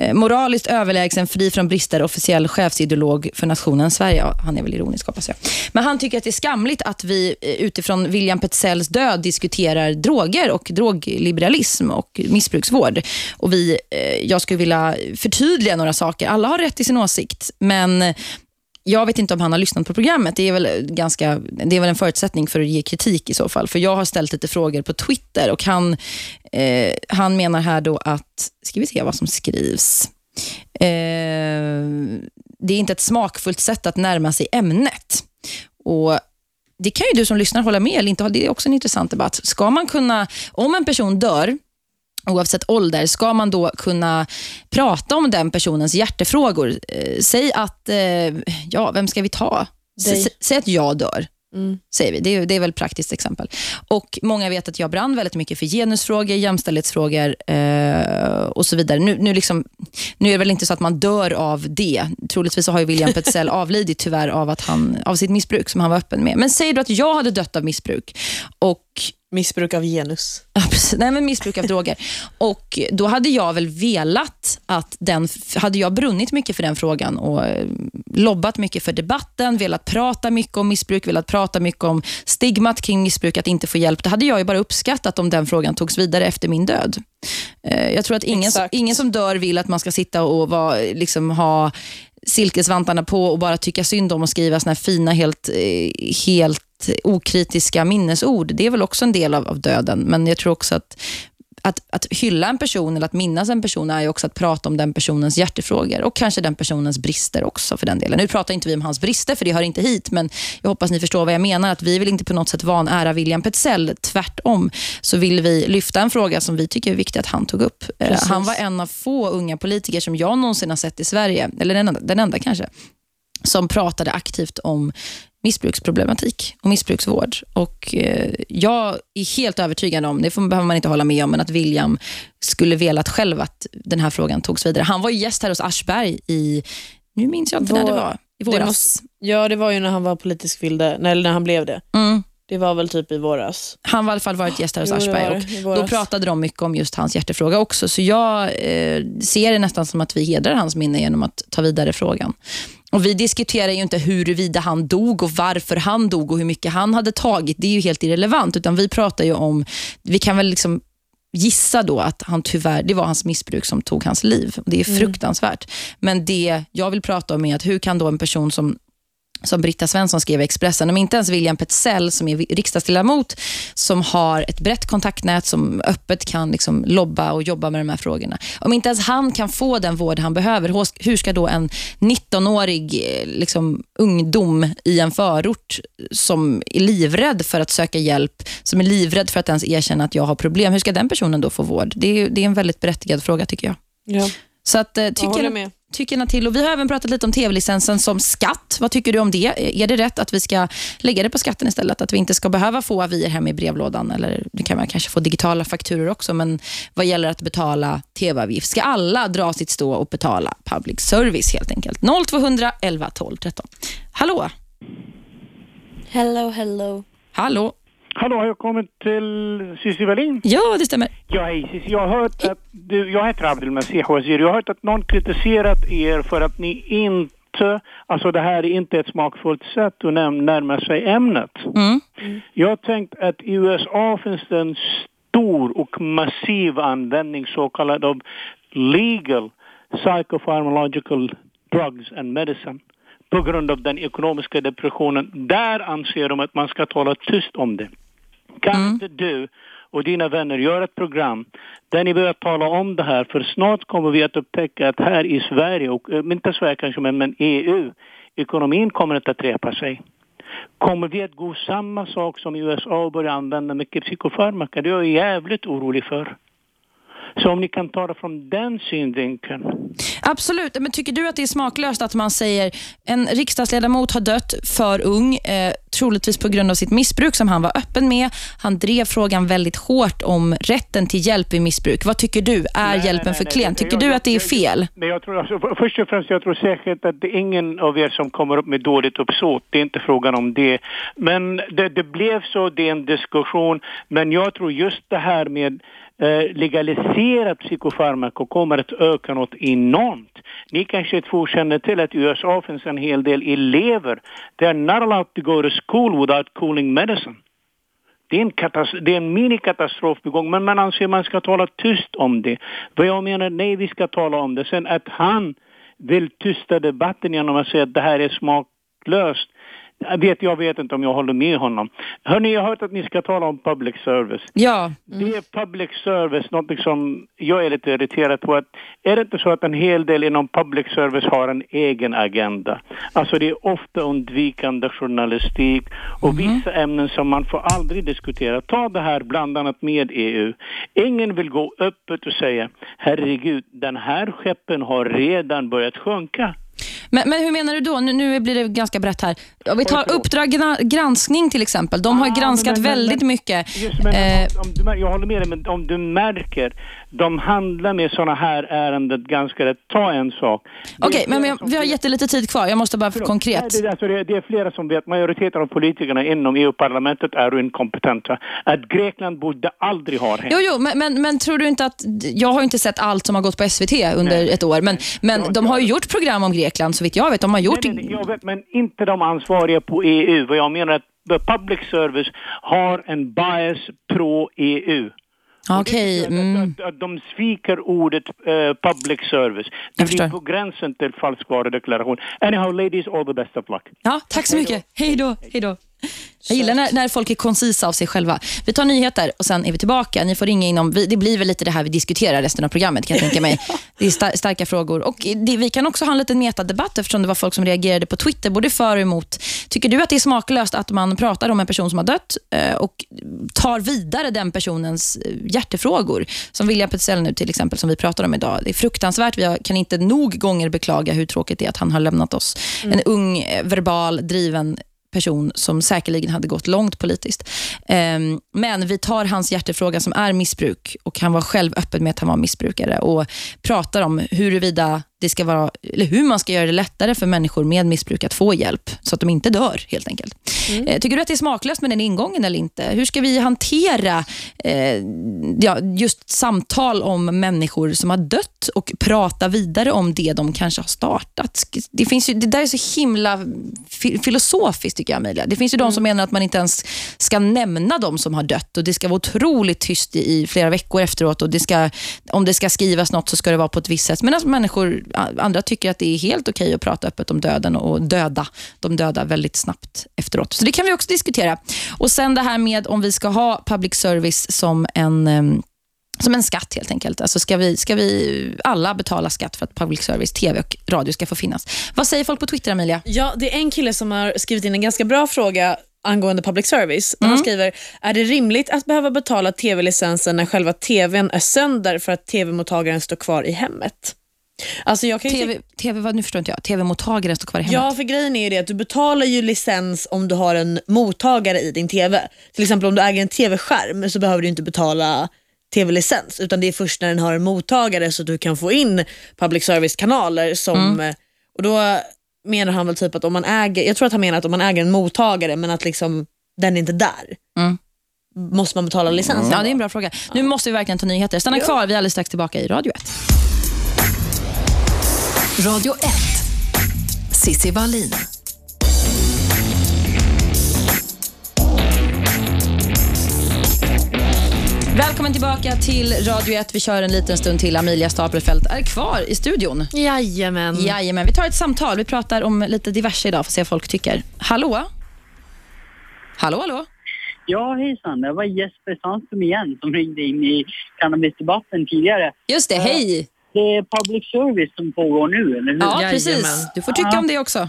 Speaker 2: Eh, moraliskt överlägsen, fri från brister, officiell chefsideolog för nationen Sverige. Ja, han är väl ironisk hoppas jag. Men han tycker att det är skamligt att vi eh, utifrån William Petzells död diskuterar droger och drogliberalism och missbruksvård. Och vi, eh, jag skulle vilja förtydliga några saker. Alla har rätt i sin åsikt, men jag vet inte om han har lyssnat på programmet. Det är, väl ganska, det är väl en förutsättning för att ge kritik i så fall. För jag har ställt lite frågor på Twitter och han, eh, han menar här då att, ska vi se vad som skrivs. Eh, det är inte ett smakfullt sätt att närma sig ämnet. Och det kan ju du som lyssnar hålla med eller inte. Det är också en intressant debatt. Ska man kunna, om en person dör, oavsett ålder, ska man då kunna prata om den personens hjärtefrågor? Eh, säg att, eh, ja, vem ska vi ta? Säg att jag dör.
Speaker 3: Mm.
Speaker 2: Säger vi. Det, är, det är väl ett praktiskt exempel. Och Många vet att jag brann väldigt mycket för genusfrågor, jämställdhetsfrågor eh, och så vidare. Nu, nu, liksom, nu är det väl inte så att man dör av det. Troligtvis har ju William Petzell avlidit tyvärr av, att han, av sitt missbruk som han var öppen med. Men säg då att jag hade dött av missbruk och
Speaker 11: Missbruk av genus.
Speaker 2: Ja, precis. Nej, men missbruk av droger. Och Då hade jag väl velat att den... Hade jag brunnit mycket för den frågan och eh, lobbat mycket för debatten, velat prata mycket om missbruk, velat prata mycket om stigmat kring missbruk, att inte få hjälp, då hade jag ju bara uppskattat om den frågan togs vidare efter min död. Eh, Jag tror att ingen,
Speaker 11: Exakt.
Speaker 2: ingen som dör vill att man ska sitta och vara, liksom, ha silkesvantarna på och bara tycka synd om och skriva såna här fina, helt, eh, helt okritiska minnesord. Det är väl också en del av, av döden, men jag tror också att att, att hylla en person eller att minnas en person är ju också att prata om den personens hjärtefrågor och kanske den personens brister också för den delen. Nu pratar inte vi om hans brister för det hör inte hit, men jag hoppas ni förstår vad jag menar. Att vi vill inte på något sätt vanära William Petzell. Tvärtom så vill vi lyfta en fråga som vi tycker är viktig att han tog upp. Eh,
Speaker 11: Precis.
Speaker 2: Han var en av få unga politiker som jag någonsin har sett i Sverige, eller den enda, den enda kanske, som pratade aktivt om missbruksproblematik och missbruksvård. Och eh, jag är helt övertygad om, det får, behöver man inte hålla med om, men att William skulle velat själv att den här frågan togs vidare. Han var ju gäst här hos Aschberg i, nu minns jag inte när det
Speaker 11: Vår-
Speaker 2: var, i
Speaker 11: det
Speaker 2: våras.
Speaker 11: måste- Ja, det var ju när han var politisk vilde, eller när han blev det.
Speaker 2: Mm.
Speaker 11: Det var väl typ i våras.
Speaker 2: Han var i alla fall varit gäst här hos
Speaker 11: Jo, det
Speaker 2: Aschberg och
Speaker 11: det,
Speaker 2: då pratade de mycket om just hans hjärtefråga också. Så jag eh, ser det nästan som att vi hedrar hans minne genom att ta vidare frågan. Och Vi diskuterar ju inte huruvida han dog och varför han dog och hur mycket han hade tagit. Det är ju helt irrelevant. Utan vi pratar ju om, vi kan väl liksom gissa då att han tyvärr, det var hans missbruk som tog hans liv. Och Det är fruktansvärt. Men det jag vill prata om är att hur kan då en person som som Britta Svensson skrev i Expressen, om inte ens William Petzell som är riksdagsledamot, som har ett brett kontaktnät, som öppet kan liksom lobba och jobba med de här frågorna. Om inte ens han kan få den vård han behöver, hur ska då en 19-årig eh, liksom, ungdom i en förort som är livrädd för att söka hjälp, som är livrädd för att ens erkänna att jag har problem, hur ska den personen då få vård? Det är, det är en väldigt berättigad fråga tycker jag.
Speaker 11: Ja,
Speaker 2: Så att, eh,
Speaker 11: jag håller
Speaker 2: tycker,
Speaker 11: med.
Speaker 2: Tyckerna till. Och vi har även pratat lite om tv-licensen som skatt. Vad tycker du om det? Är det rätt att vi ska lägga det på skatten istället? Att vi inte ska behöva få avier hem i brevlådan? Eller det kan man kanske få digitala fakturor också, men vad gäller att betala tv-avgift? Ska alla dra sitt stå och betala public service helt enkelt? 0200 11 12 13. Hallå?
Speaker 11: Hello, hello.
Speaker 2: Hallå?
Speaker 12: Hallå, har jag kommit till Cissi Wallin?
Speaker 2: Ja, det stämmer.
Speaker 12: Ja, hej Cissi. Jag har hört att du, jag heter Abdelmasih Wazir. Jag har hört att någon kritiserat er för att ni inte, alltså det här är inte ett smakfullt sätt att närma sig ämnet.
Speaker 2: Mm.
Speaker 12: Jag har tänkt att i USA finns det en stor och massiv användning så kallad av legal psychopharmacological drugs and medicine på grund av den ekonomiska depressionen. Där anser de att man ska tala tyst om det. Kan inte du och dina vänner göra ett program där ni börjar tala om det här för snart kommer vi att upptäcka att här i Sverige, och eh, inte Sverige kanske men, men EU, ekonomin kommer inte att repa sig. Kommer vi att gå samma sak som i USA och börja använda mycket psykofarmaka? Det är jag jävligt orolig för. Så om ni kan ta det från den synvinkeln.
Speaker 2: Absolut, men tycker du att det är smaklöst att man säger en riksdagsledamot har dött för ung, eh, troligtvis på grund av sitt missbruk som han var öppen med. Han drev frågan väldigt hårt om rätten till hjälp vid missbruk. Vad tycker du? Är
Speaker 12: Nej,
Speaker 2: hjälpen
Speaker 12: nej,
Speaker 2: för
Speaker 12: nej,
Speaker 2: klen? Tycker
Speaker 12: jag-
Speaker 2: du att det är fel?
Speaker 12: Men jag tror alltså, för- först och främst, jag tror säkert att det är ingen av er som kommer upp med dåligt uppsåt. Det är inte frågan om det. Men det, det blev så, det är en diskussion. Men jag tror just det här med Eh, legaliserat psykofarmaka kommer att öka något enormt. Ni kanske två känner till att i USA finns en hel del elever. They not allowed to go to school without cooling medicine. Det är en, katastrof, det är en minikatastrof på gång, men man anser man ska tala tyst om det. Vad jag menar, nej vi ska tala om det. Sen att han vill tysta debatten genom att säga att det här är smaklöst. Jag vet, jag vet inte om jag håller med honom. Hörni, jag har hört att ni ska tala om public service.
Speaker 2: Ja.
Speaker 12: Det är public service, något som jag är lite irriterad på. Att, är det inte så att en hel del inom public service har en egen agenda? Alltså det är ofta undvikande journalistik och vissa ämnen som man får aldrig diskutera. Ta det här bland annat med EU. Ingen vill gå öppet och säga herregud, den här skeppen har redan börjat sjunka.
Speaker 2: Men, men hur menar du då? Nu, nu blir det ganska brett här. Om vi tar Uppdrag gra- granskning till exempel. De har
Speaker 12: Ja,
Speaker 2: granskat
Speaker 12: men- men-
Speaker 2: väldigt
Speaker 12: men-
Speaker 2: mycket.
Speaker 12: Just, men
Speaker 2: Eh,
Speaker 12: om, om du, jag håller med dig, men om du märker, de handlar med sådana här ärenden ganska rätt. Ta en sak.
Speaker 2: Okej, men
Speaker 12: flera
Speaker 2: vi har, jättelite tid kvar. Jag måste bara
Speaker 12: Förlåt.
Speaker 2: konkret.
Speaker 12: Nej, det, är alltså, det, det är flera som vet, majoriteten av politikerna inom EU-parlamentet är inkompetenta. Att Grekland borde aldrig ha hänt.
Speaker 2: Jo, jo, men, men, men tror du inte att... Jag har inte sett allt som har gått på SVT under ett år, men, men de har ju gjort program om Grekland, så vitt jag vet. De har gjort...
Speaker 12: Nej, nej, nej, jag vet, men inte de ansvariga på EU. Vad jag menar är att the public service har en bias pro-EU.
Speaker 2: Okej. Mm.
Speaker 12: Att, att de sviker ordet eh, public service. Det
Speaker 2: förstår.
Speaker 12: på gränsen till falsk varudeklaration. Anyhow, ladies, all the best of luck.
Speaker 2: Ja, tack så mycket. Hej då. Hej då. Jag gillar när, när folk är koncisa av sig själva. Vi tar nyheter och sen är vi tillbaka. Ni får ringa in om, vi, det blir väl lite det här vi diskuterar resten av programmet kan jag tänka mig. Det är star starka frågor. Och det, vi kan också ha en liten metadebatt eftersom det var folk som reagerade på Twitter, både för och emot. Tycker du att det är smaklöst att man pratar om en person som har dött eh, och tar vidare den personens eh, hjärtefrågor? Som William Petzell nu till exempel, som vi pratar om idag. Det är fruktansvärt. Vi kan inte nog gånger beklaga hur tråkigt det är att han har lämnat oss. En ung, eh, verbal, driven person som säkerligen hade gått långt politiskt. Ehm, men vi tar hans hjärtefråga som är missbruk och han var själv öppen med att han var missbrukare och pratar om huruvida det ska vara, eller hur man ska göra det lättare för människor med missbruk att få hjälp så att de inte dör helt enkelt. Eh, tycker du att det är smaklöst med den ingången eller inte? Hur ska vi hantera eh, ja, just samtal om människor som har dött och prata vidare om det de kanske har startat? Det, finns ju, det där är så himla fi- filosofiskt tycker jag, Amelia. Det finns ju de som menar att man inte ens ska nämna de som har dött och det ska vara otroligt tyst i, i flera veckor efteråt och det ska, om det ska skrivas något så ska det vara på ett visst sätt. Medan människor, a- andra tycker att det är helt okej att prata öppet om döden och döda de döda väldigt snabbt efteråt. Så det kan vi också diskutera. Och sen det här med om vi ska ha public service som en som en skatt helt enkelt. Alltså ska, vi, ska vi alla betala skatt för att public service, tv och radio ska få finnas? Vad säger folk på Twitter, Amelia?
Speaker 3: Ja, det är en kille som har skrivit in en ganska bra fråga angående public service. Han skriver, är det rimligt att behöva betala tv-licensen när själva tvn är sönder för att tv-mottagaren står kvar i hemmet? Alltså jag kan
Speaker 2: TV, TV, vad, nu förstår inte jag. TV-mottagaren står kvar i hemmet.
Speaker 3: Ja, för grejen är det att du betalar ju licens om du har en mottagare i din TV. Till exempel om du äger en TV-skärm så behöver du inte betala TV-licens utan det är först när den har en mottagare så att du kan få in public service-kanaler som... Och då menar han väl typ att om man äger, jag tror att han menar att om man äger en mottagare men att liksom den är inte där,
Speaker 2: Mm.
Speaker 3: måste man betala licensen.
Speaker 2: Ja, det är en bra fråga. Nu måste vi verkligen ta nyheter. Stanna kvar, vi är alldeles strax tillbaka i Radio 1.
Speaker 1: Radio 1. Sissi Wallin.
Speaker 2: Välkommen tillbaka till Radio 1. Vi kör en liten stund till. Amelia Stapelfelt är kvar i studion.
Speaker 3: Jajamän.
Speaker 2: Jajamän. Vi tar ett samtal. Vi pratar om lite diverse idag, för att se vad folk tycker. Hallå? Hallå, hallå?
Speaker 9: Ja, hejsan. Det var Jesper Sandström igen som ringde in i cannabisdebatten tidigare.
Speaker 2: Just det,
Speaker 9: Eh,
Speaker 2: hej.
Speaker 9: Det är public service som pågår nu, eller hur?
Speaker 2: Ja, precis. Du får tycka
Speaker 9: Ja.
Speaker 2: om det också.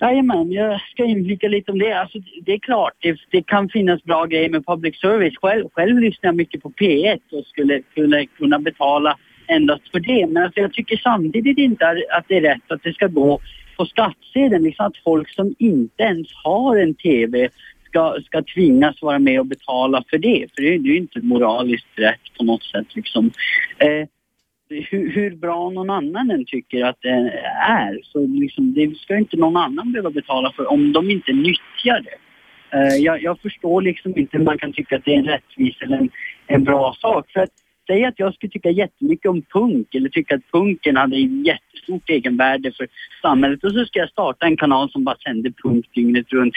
Speaker 9: Jajamän, jag ska inflika lite om det. Alltså, det är klart, det, det kan finnas bra grejer med public service. Själv, själv lyssnar jag mycket på P1 och skulle kunna, kunna betala endast för det. Men alltså, jag tycker samtidigt inte att det är rätt att det ska gå på skattsedeln. Liksom att folk som inte ens har en TV ska, ska tvingas vara med och betala för det. För det är det är ju inte moraliskt rätt på något sätt. Liksom. Eh, hur, hur bra någon annan än tycker att det är. Så liksom, det ska inte någon annan behöva betala för om de inte nyttjar det. Uh, jag, jag förstår liksom inte hur man kan tycka att det är en rättvis eller en, en bra sak. För att säga att jag skulle tycka jättemycket om punk eller tycka att punken hade jättestort egenvärde för samhället och så ska jag starta en kanal som bara sänder punk dygnet runt.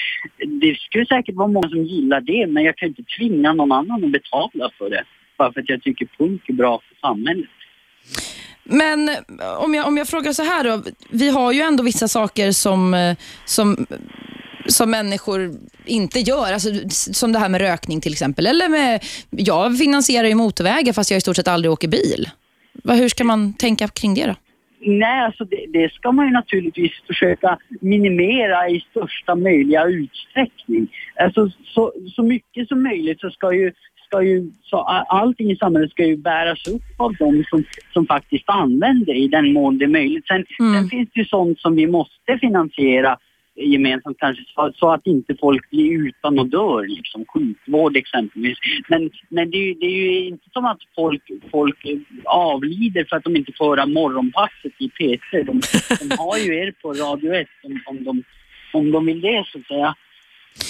Speaker 9: Det skulle säkert vara många som gillar det men jag kan inte tvinga någon annan att betala för det. Bara för att jag tycker punk är bra för samhället.
Speaker 2: Men eh, om jag, om jag frågar så här då. Vi har ju ändå vissa saker som, eh, som, som människor inte gör. Alltså, som det här med rökning till exempel. Eller med, jag finansierar ju motorvägar fast jag i stort sett aldrig åker bil. Hur ska man tänka kring det då?
Speaker 9: Nej, alltså det, det ska man ju naturligtvis försöka minimera i största möjliga utsträckning. Alltså så, så mycket som möjligt så ska ju, ska ju så allting i samhället ska ju bäras upp av de som, som faktiskt använder i den mån det är möjligt. Sen, sen finns det ju sånt som vi måste finansiera gemensamt kanske så, så att inte folk blir utan och dör, liksom sjukvård exempelvis. Men, men det, är ju, det är ju inte som att folk, folk avlider för att de inte får höra morgonpasset i P3. De, de har ju er på Radio 1 om, om, de, om de vill det så att säga.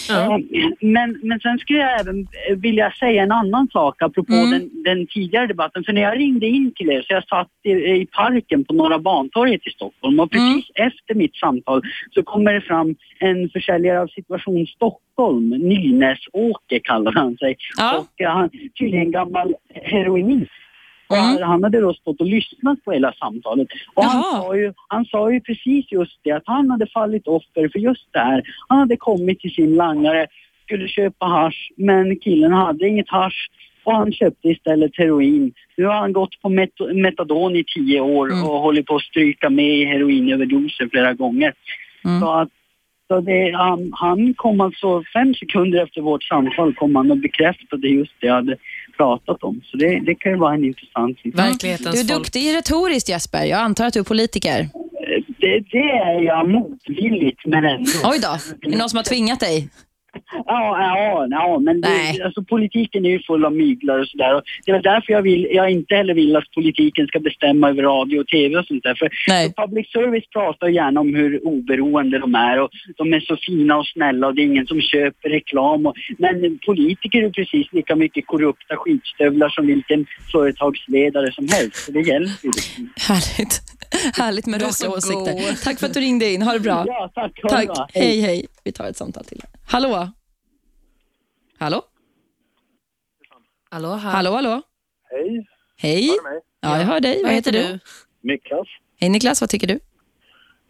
Speaker 9: Eh, Men, men sen skulle jag även eh, vilja säga en annan sak apropå den, den tidigare debatten. För när jag ringde in till er så jag satt i, i parken på Norra Bantorget i Stockholm och precis efter mitt samtal så kommer det fram en försäljare av Situation Stockholm, Nynäs-Åke kallar han sig. Och eh, han tydligen gammal heroinist. Och han, hade då stått och lyssnat på hela samtalet. Och han sa, ju, han sa ju precis just det, att han hade fallit offer för just det här. Han hade kommit till sin langare, skulle köpa hasch, men killen hade inget hasch och han köpte istället heroin. Nu har han gått på met- metadon i tio år och håller på att stryka med i heroinöverdoser flera gånger. Så att så det, han, han kom alltså fem sekunder efter vårt samtal kom han och bekräftade just det jag hade pratat om. Så det, det kan ju vara en intressant
Speaker 2: Du är duktig retoriskt Jesper. Jag antar att du är politiker.
Speaker 9: Det, det är jag motvilligt men ändå.
Speaker 2: Oj då. Är det någon som har tvingat dig?
Speaker 9: Ja, ja, ja men det, alltså, politiken är ju full av myglar och sådär. Det är därför jag, vill, jag inte heller vill att politiken ska bestämma över radio och tv och sånt där. För public service pratar gärna om hur oberoende de är och de är så fina och snälla och det är ingen som köper reklam. Och, men politiker är precis lika mycket korrupta skitstövlar som vilken företagsledare som helst. Så det hjälper ju. liksom.
Speaker 2: Härligt. Härligt med raka
Speaker 9: så
Speaker 2: åsikter. Tack för att du ringde in. Ha det bra.
Speaker 9: Ja, tack. Ha det
Speaker 2: Tack. Hej, hej. Vi tar ett samtal till. Hallå? Hallå?
Speaker 3: Hallå.
Speaker 2: Hallå, hallå?
Speaker 6: Hej.
Speaker 2: Hej.
Speaker 6: Hör du mig?
Speaker 2: Ja, jag hör dig. Vad heter du?
Speaker 6: Niklas.
Speaker 2: Hej Niklas, vad tycker du?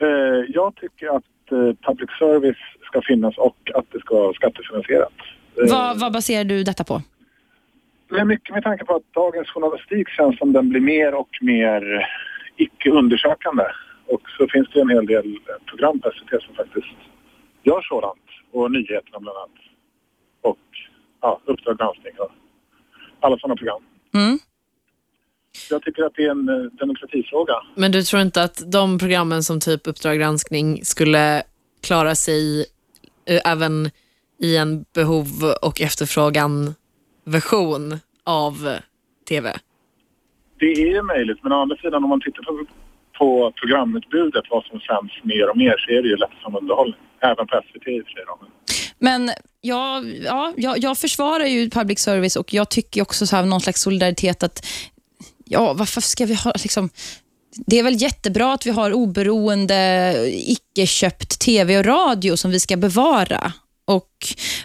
Speaker 6: Eh, jag tycker att eh, public service ska finnas och att det ska vara skattefinansierat. Eh,
Speaker 2: Vad, vad baserar du detta på?
Speaker 6: Det är mycket med tanke på att dagens journalistik känns som den blir mer och mer icke-undersökande. Och så finns det en hel del program på SVT som faktiskt gör sådant. Och nyheterna bland annat. Ja, Uppdrag granskning och alla sådana program.
Speaker 2: Mm.
Speaker 6: Jag tycker att det är en eh, demokratifråga.
Speaker 3: Men du tror inte att de programmen som typ Uppdrag granskning skulle klara sig eh, även i en behov och efterfrågan version av TV?
Speaker 6: Det är möjligt, men å andra sidan om man tittar på, på programutbudet, vad som sänds mer och mer, så är det ju lätt som underhållning. Även på SVT i och för sig men-
Speaker 2: ja, jag, ja, jag, jag försvarar ju public service och jag tycker också så här, någon slags solidaritet att ja, varför ska vi ha liksom det är väl jättebra att vi har oberoende, icke-köpt tv och radio som vi ska bevara. Och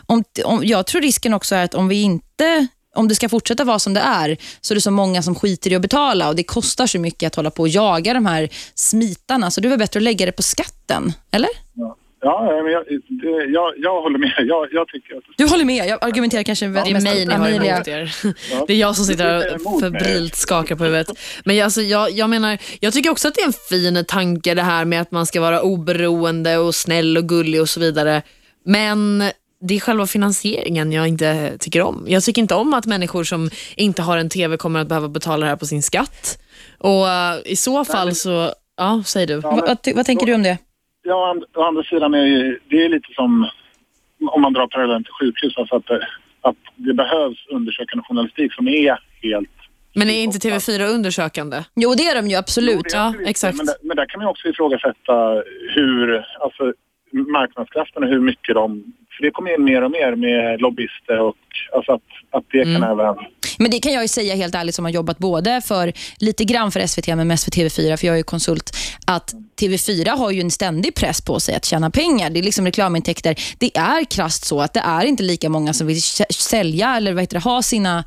Speaker 2: om, om, jag tror risken också är att om vi inte om det ska fortsätta vara som det är så är det så många som skiter i att betala och det kostar så mycket att hålla på och jaga de här smitarna. Så det är väl bättre att lägga det på skatten, eller?
Speaker 13: Ja, men jag, det, jag, jag håller med. Jag, jag tycker att...
Speaker 2: Du håller med? Jag argumenterar kanske
Speaker 3: Det är mig ni har emot er. Det är jag som sitter här och febrilt skakar på huvudet. Men jag, alltså, jag, jag menar, jag tycker också att det är en fin tanke det här med att man ska vara oberoende och snäll och gullig och så vidare. Men det är själva finansieringen jag inte tycker om. Jag tycker inte om att människor som inte har en TV kommer att behöva betala det här på sin skatt. Och eh, i så fall så, ja, säg du.
Speaker 2: Vad, vad, ty- vad tänker du om det?
Speaker 13: Ja, å and- å andra sidan är ju, det är lite som om man drar parallellen till sjukhus. Alltså att, det- att det behövs undersökande journalistik som är helt...
Speaker 3: Men är inte TV4 undersökande?
Speaker 2: Jo, det är de ju absolut.
Speaker 3: Ja, exakt.
Speaker 13: Men, där- men där kan man också ifrågasätta hur, alltså marknadskrafterna, hur mycket de... För det kommer in mer och mer med lobbyister och alltså att, att det kan
Speaker 2: Mm.
Speaker 13: även...
Speaker 2: Men det kan jag ju säga helt ärligt som har jobbat både för lite grann för SVT men mest för TV4 för jag är ju konsult att TV4 har ju en ständig press på sig att tjäna pengar. Det är liksom reklamintäkter. Det är krasst så att det är inte lika många som vill sälja eller vad heter det, ha sina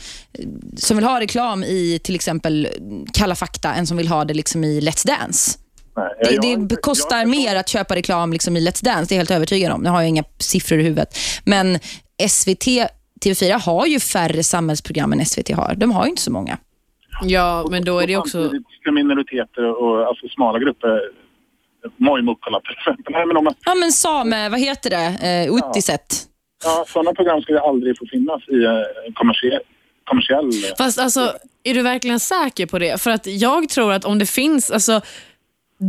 Speaker 2: som vill ha reklam i till exempel Kalla fakta än som vill ha det liksom i Let's Dance.
Speaker 13: Nej,
Speaker 2: Det, det kostar mer att köpa reklam liksom i Let's Dance, det är jag helt övertygad om. Nu har jag inga siffror i huvudet. Men SVT, TV4 har ju färre samhällsprogram än SVT har. De har ju inte så många.
Speaker 3: Ja, men då är det också...
Speaker 13: Ska minoriteter och alltså smala grupper, Mojmukkala till exempel. Nej, men om man,
Speaker 2: Ja, men Same, vad heter det? Eh, Uttiset.
Speaker 13: ja, sådana program ska ju aldrig få finnas i eh, kommersiell... kommersiell
Speaker 3: Fast alltså, är du verkligen säker på det? För att jag tror att om det finns, alltså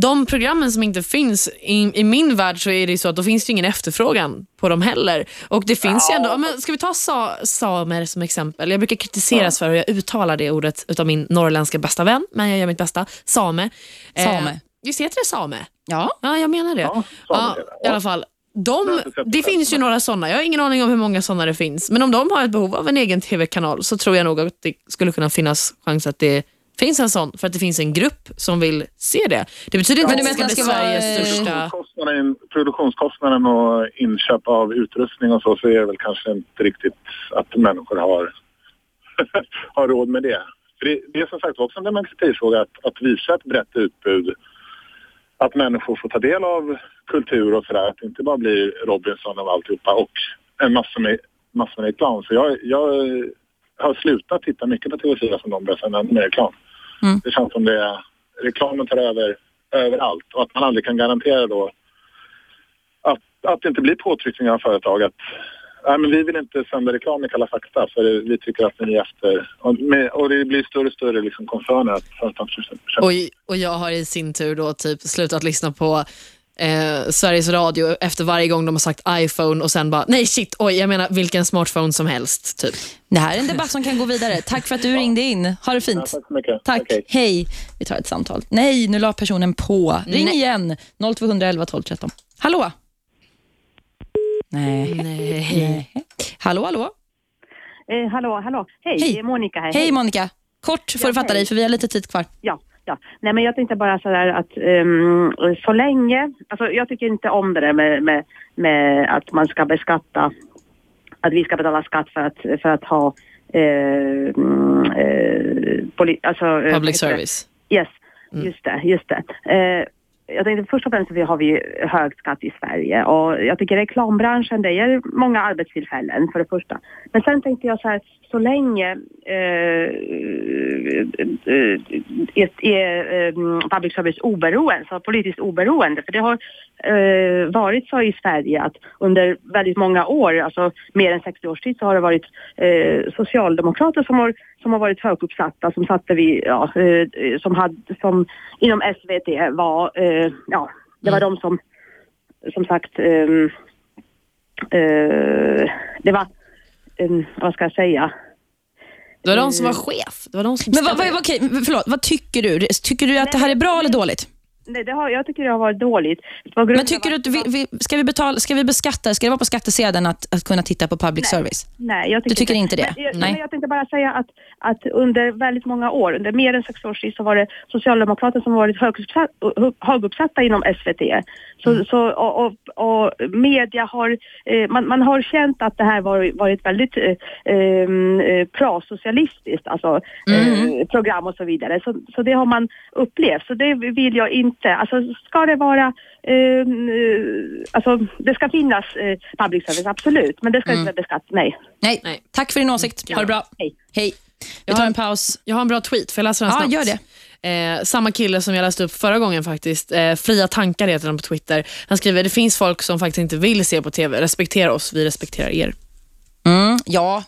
Speaker 3: de programmen som inte finns, i, i min värld så är det ju så att då finns det ingen efterfrågan på dem heller. Och det finns ju ändå, ja, men ska vi ta sa, samer som exempel? Jag brukar kritiseras för hur jag uttalar det ordet utav min norrländska bästa vän, men jag gör mitt bästa. Same.
Speaker 2: Same.
Speaker 3: Eh, visst heter det same?
Speaker 2: Ja.
Speaker 3: Ja, jag menar det. Ja, I alla fall. De, det finns ju några sådana. Jag har ingen aning om hur många sådana det finns. Men om de har ett behov av en egen tv-kanal så tror jag nog att det skulle kunna finnas chans att det finns en sån. För att det finns en grupp som vill se det. Det betyder inte
Speaker 2: Men
Speaker 3: att det ska
Speaker 2: att
Speaker 3: bli
Speaker 2: det ska vara,
Speaker 3: Sveriges
Speaker 2: eh,
Speaker 3: största...
Speaker 13: Produktionskostnaden, produktionskostnaden och inköp av utrustning och så, så är det väl kanske inte riktigt att människor har, har råd med det. För det, det är som sagt också en demokratifråga att, att visa ett brett utbud. Att människor får ta del av kultur och sådär. Att det inte bara blir Robinson och alltihopa och en massa med, massa med reklam. Så jag, jag har slutat titta mycket på TV4 som de börjar sända med reklam.
Speaker 2: Mm.
Speaker 13: Det känns som det är, reklamen tar över överallt och att man aldrig kan garantera då att, att det inte blir påtryckningar av företag att nej, men vi vill inte sända reklam i Kalla fakta för vi tycker att ni är efter. Och, med, och det blir större och större liksom koncerner att.
Speaker 3: Och, och jag har i sin tur då typ slutat lyssna på eh, Sveriges Radio efter varje gång de har sagt iPhone och sen bara, nej shit, oj, jag menar vilken smartphone som helst. Typ.
Speaker 2: Det här är en debatt som kan gå vidare. Tack för att du ringde in. Ha det fint.
Speaker 13: tack så mycket.
Speaker 2: Tack. Hej. Vi tar ett samtal. Nej, nu la personen på. Ring
Speaker 3: Nej.
Speaker 2: igen. 0211 12 13. Hallå? Nej.
Speaker 3: Nej.
Speaker 2: Hallå, hallå?
Speaker 14: Eh, hallå, hallå. Hej,
Speaker 2: Hej.
Speaker 14: det är Monica här.
Speaker 2: Hej Monica. Kort får
Speaker 14: Ja,
Speaker 2: du fatta
Speaker 14: hej.
Speaker 2: dig, för vi har lite tid kvar.
Speaker 14: Ja, ja. Nej, men jag tänkte bara sådär att ehm, så länge, alltså jag tycker inte om det där med, med, med att man ska beskatta, att vi ska betala skatt för att, för att ha mm, eh, poli, alltså, eh,
Speaker 3: Public service.
Speaker 14: Yes, just det, just det. Eh, jag tänkte först och främst har vi hög skatt i Sverige och jag tycker reklambranschen det ger många arbetstillfällen för det första. Men sen tänkte jag så här, så länge eh, eh, är, eh, eh, eh mm, public service oberoende, så politiskt oberoende, för det har eh, varit så i Sverige att under väldigt många år, alltså mer än 60 års tid, så har det varit eh, socialdemokrater som har, som har varit höguppsatta, som satte vi, ja, eh, som hade, som inom SVT var, eh, ja, det var de som, som sagt, ehm, eh, det var, um, vad ska jag säga?
Speaker 3: Det var de som var chef. Det var de som
Speaker 2: Men vad, vad, okej, förlåt, vad tycker du? Tycker du att det här är bra eller dåligt?
Speaker 14: Nej, det har, jag tycker det har varit dåligt. Grund
Speaker 2: Men tycker du att vi, vi, ska, vi betala, ska vi beskatta, ska det vara på skattesedeln att, att kunna titta på public service?
Speaker 14: Nej, jag
Speaker 2: Du tycker inte det?
Speaker 14: Men jag,
Speaker 2: Nej.
Speaker 14: Men jag tänkte bara säga att, att under väldigt många år, under mer än sex års tid, så var det socialdemokrater som varit höguppsatt, höguppsatta inom SVT Så, så, och, och, och media har, eh, man, man har känt att det här var, varit väldigt eh, eh, prosocialistiskt, alltså eh, program och så vidare. Så, så det har man upplevt. Så det vill jag inte. Alltså ska det vara, eh, eh, alltså det ska finnas eh, public service, absolut. Men det ska inte vara beskattat, nej.
Speaker 2: Nej. Tack för din åsikt. Ha det bra.
Speaker 14: Hej.
Speaker 2: Hej. Vi
Speaker 3: Jag
Speaker 2: tar en paus.
Speaker 3: Jag har en bra tweet, får jag läsa den
Speaker 2: Ja,
Speaker 3: snabbt?
Speaker 2: gör det.
Speaker 3: Eh, samma kille som jag läste upp förra gången faktiskt. Eh, Fria tankar heter han på Twitter. Han skriver, det finns folk som faktiskt inte vill se på TV. Respektera oss, vi respekterar er.
Speaker 2: Mm, ja,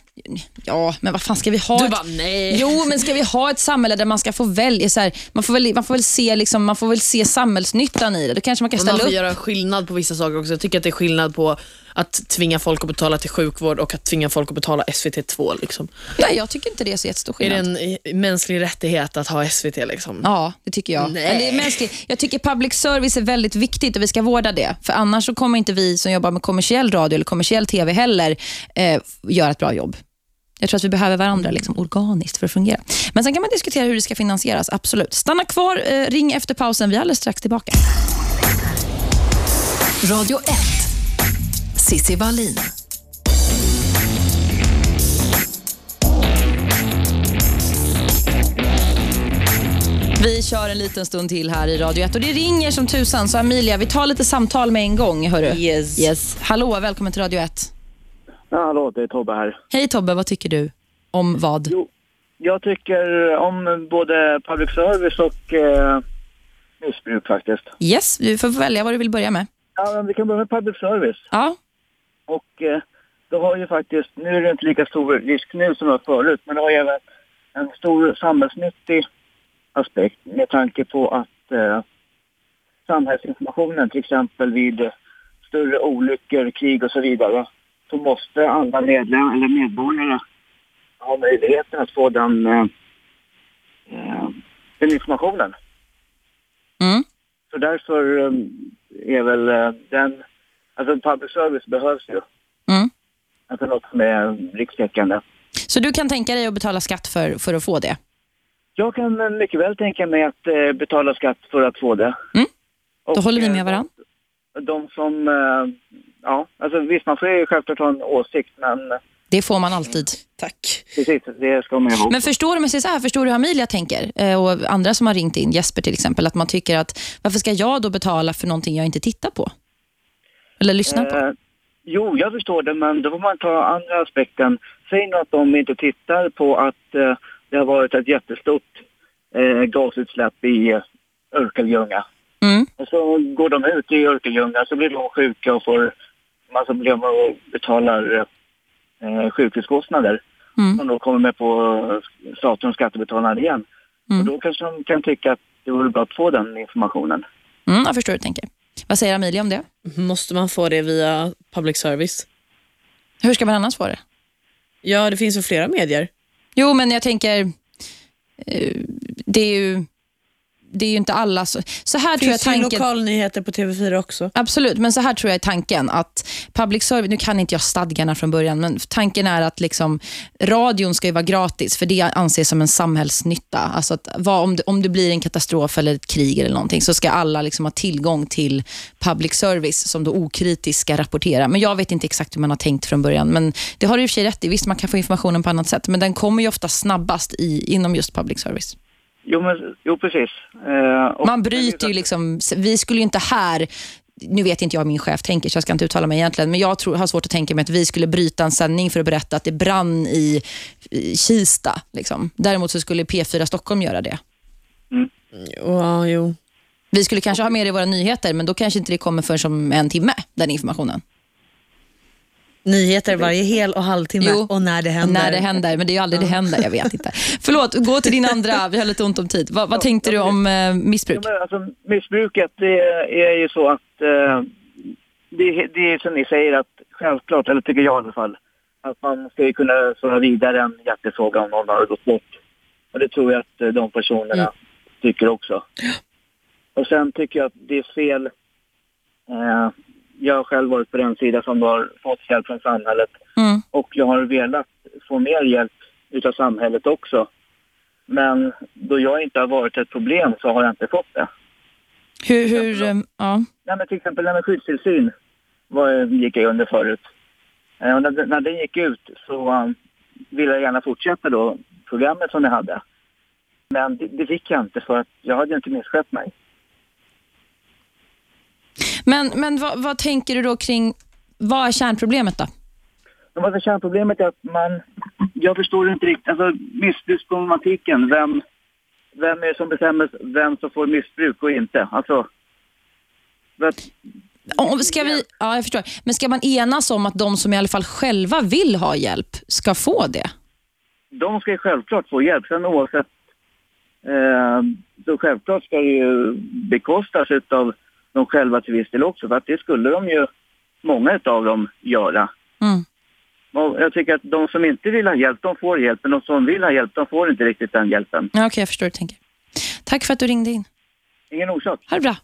Speaker 2: ja, men vad fan ska vi ha?
Speaker 3: Du
Speaker 2: ett-
Speaker 3: bara, nej.
Speaker 2: Jo, men ska vi ha ett samhälle där man ska få välja? Så här, man, får väl, man, får väl se, liksom, man får väl se samhällsnyttan i det. Då kanske man kan ställa
Speaker 3: man får
Speaker 2: upp.
Speaker 3: göra skillnad på vissa saker också. Jag tycker att det är skillnad på att tvinga folk att betala till sjukvård och att tvinga folk att betala SVT2. Liksom.
Speaker 2: Nej, jag tycker inte det är så jättestor
Speaker 3: Är det
Speaker 2: skillnad.
Speaker 3: en eh, mänsklig rättighet att ha SVT? Liksom?
Speaker 2: Ja, det tycker jag.
Speaker 3: Nej.
Speaker 2: Det är mänskligt. Jag tycker public service är väldigt viktigt och vi ska vårda det. För annars så kommer inte vi som jobbar med kommersiell radio eller kommersiell TV heller eh, göra ett bra jobb. Jag tror att vi behöver varandra liksom, organiskt för att fungera. Men sen kan man diskutera hur det ska finansieras, absolut. Stanna kvar, eh, ring efter pausen. Vi är alldeles strax tillbaka.
Speaker 1: Radio 1. Sissi Wallin.
Speaker 2: Vi kör en liten stund till här i Radio 1 och det ringer som tusan. Så Amelia, vi tar lite samtal med en gång. Hörru.
Speaker 11: Yes.
Speaker 2: yes. Hallå, välkommen till Radio 1.
Speaker 15: Ja, hallå, det är Tobbe här.
Speaker 2: Hej Tobbe, vad tycker du om vad?
Speaker 15: Jo, jag tycker om både public service och eh, missbruk faktiskt.
Speaker 2: Yes, du får välja vad du vill börja med.
Speaker 15: Ja, men vi kan börja med public service.
Speaker 2: Ja.
Speaker 15: Och eh, det har ju faktiskt, nu är det inte lika stor risk nu som det var förut, men det har ju även en stor samhällsnyttig aspekt med tanke på att eh, samhällsinformationen till exempel vid större olyckor, krig och så vidare, så måste alla medlemmar eller medborgare ha möjligheten att få den, eh, eh, den informationen.
Speaker 2: Mm.
Speaker 15: Så därför eh, är väl den, alltså public service behövs ju.
Speaker 2: Mm.
Speaker 15: Alltså något som är rikstäckande.
Speaker 2: Så du kan tänka dig att betala skatt för, för att få det?
Speaker 15: Jag kan mycket väl tänka mig att eh, betala skatt för att få det.
Speaker 2: Mm.
Speaker 15: Och,
Speaker 2: Då håller vi med varandra.
Speaker 15: De som, eh, ja, alltså visst man får ju självklart ha en åsikt men
Speaker 2: Det får man alltid.
Speaker 11: Tack.
Speaker 15: precis, det ska man ju ha.
Speaker 2: Men förstår du, men så här, förstår du hur Amelia tänker? Eh, och andra som har ringt in, Jesper till exempel, att man tycker att varför ska jag då betala för någonting jag inte tittar på? Eller lyssnar på?
Speaker 15: Eh, jo, jag förstår det, men då får man ta andra aspekten. Säg nu att de inte tittar på att eh, det har varit ett jättestort eh, gasutsläpp i Örkelljunga.
Speaker 2: Mm.
Speaker 15: Och så går de ut i Örkelljunga, så blir de sjuka och får massa problem och betalar eh, sjukhuskostnader.
Speaker 2: Mm.
Speaker 15: Som då kommer med på staten och skattebetalarna igen.
Speaker 2: Mm.
Speaker 15: Och då kanske de kan tycka att det vore bra att få den informationen.
Speaker 2: Mm, jag förstår hur du tänker. Vad säger Amelia om det?
Speaker 3: Måste man få det via public service?
Speaker 2: Hur ska man annars få det?
Speaker 3: Ja, det finns ju flera medier.
Speaker 2: Jo, men jag tänker, eh, det är ju, det är ju inte alla. Så, så här
Speaker 11: Det
Speaker 2: tror jag
Speaker 11: finns
Speaker 2: tanken...
Speaker 11: lokalnyheter på TV4 också.
Speaker 2: Absolut, men så här tror jag är tanken att public service, nu kan inte jag stadgarna från början, men tanken är att liksom, radion ska ju vara gratis, för det anses som en samhällsnytta. Alltså att vad, om, det, om det blir en katastrof eller ett krig eller någonting, så ska alla liksom ha tillgång till public service som då okritiskt ska rapportera. Men jag vet inte exakt hur man har tänkt från början, men det har du i och för sig rätt i. Visst, man kan få informationen på annat sätt, men den kommer ju ofta snabbast i, inom just public service.
Speaker 15: Jo, men, jo precis. Eh, och-
Speaker 2: Man bryter ju liksom, vi skulle ju inte här, nu vet inte jag hur min chef tänker så jag ska inte uttala mig egentligen, men jag tror, har svårt att tänka mig att vi skulle bryta en sändning för att berätta att det brann i, i Kista. Liksom. Däremot så skulle P4 Stockholm göra det.
Speaker 3: Ja, jo.
Speaker 2: Vi skulle kanske ha med det i våra nyheter, men då kanske inte det kommer för som en timme, den informationen.
Speaker 11: Nyheter varje hel och halvtimme
Speaker 2: Jo.
Speaker 11: och när det händer.
Speaker 2: När det händer, men det är ju aldrig det händer, jag vet inte. Förlåt, gå till din andra, vi har lite ont om tid. Vad, vad tänkte du om eh, missbruk?
Speaker 15: Ja, men alltså, missbruket det är ju så att eh, det, det är som ni säger att självklart, eller tycker jag i alla fall, att man ska ju kunna föra vidare en hjärtefråga om någon har gått bort. Och det tror jag att eh, de personerna tycker också. Och sen tycker jag att det är fel. Eh, jag har själv varit på den sida som har fått hjälp från samhället
Speaker 2: Mm.
Speaker 15: och jag har velat få mer hjälp utav samhället också. Men då jag inte har varit ett problem så har jag inte fått det.
Speaker 2: Hur, hur, eh, ja.
Speaker 15: Nej, men till exempel det med skyddstillsyn var, gick jag under förut. Eh, Och när, när det gick ut så um, ville jag gärna fortsätta då programmet som jag hade. Men det, det fick jag inte för att jag hade inte misskött mig.
Speaker 2: Men, men vad, vad tänker du då kring, vad är kärnproblemet då?
Speaker 15: Är kärnproblemet är att man, jag förstår inte riktigt, alltså missbruksproblematiken, vem, vem är det som bestämmer vem som får missbruk och inte? Alltså,
Speaker 2: Om, ska vi, ja, jag förstår. Men ska man enas om att de som i alla fall själva vill ha hjälp ska få det?
Speaker 15: de ska ju självklart få hjälp, sen oavsett, eh, så självklart ska det ju bekostas av de själva till viss del också, för att det skulle de ju, många av dem, göra.
Speaker 2: Mm.
Speaker 15: Och jag tycker att de som inte vill ha hjälp, de får hjälp, men de som vill ha hjälp, de får inte riktigt den hjälpen.
Speaker 2: Ja, Okej, jag förstår hur du tänker. Tack för att du ringde in.
Speaker 15: Ingen orsak.
Speaker 2: Ha det bra.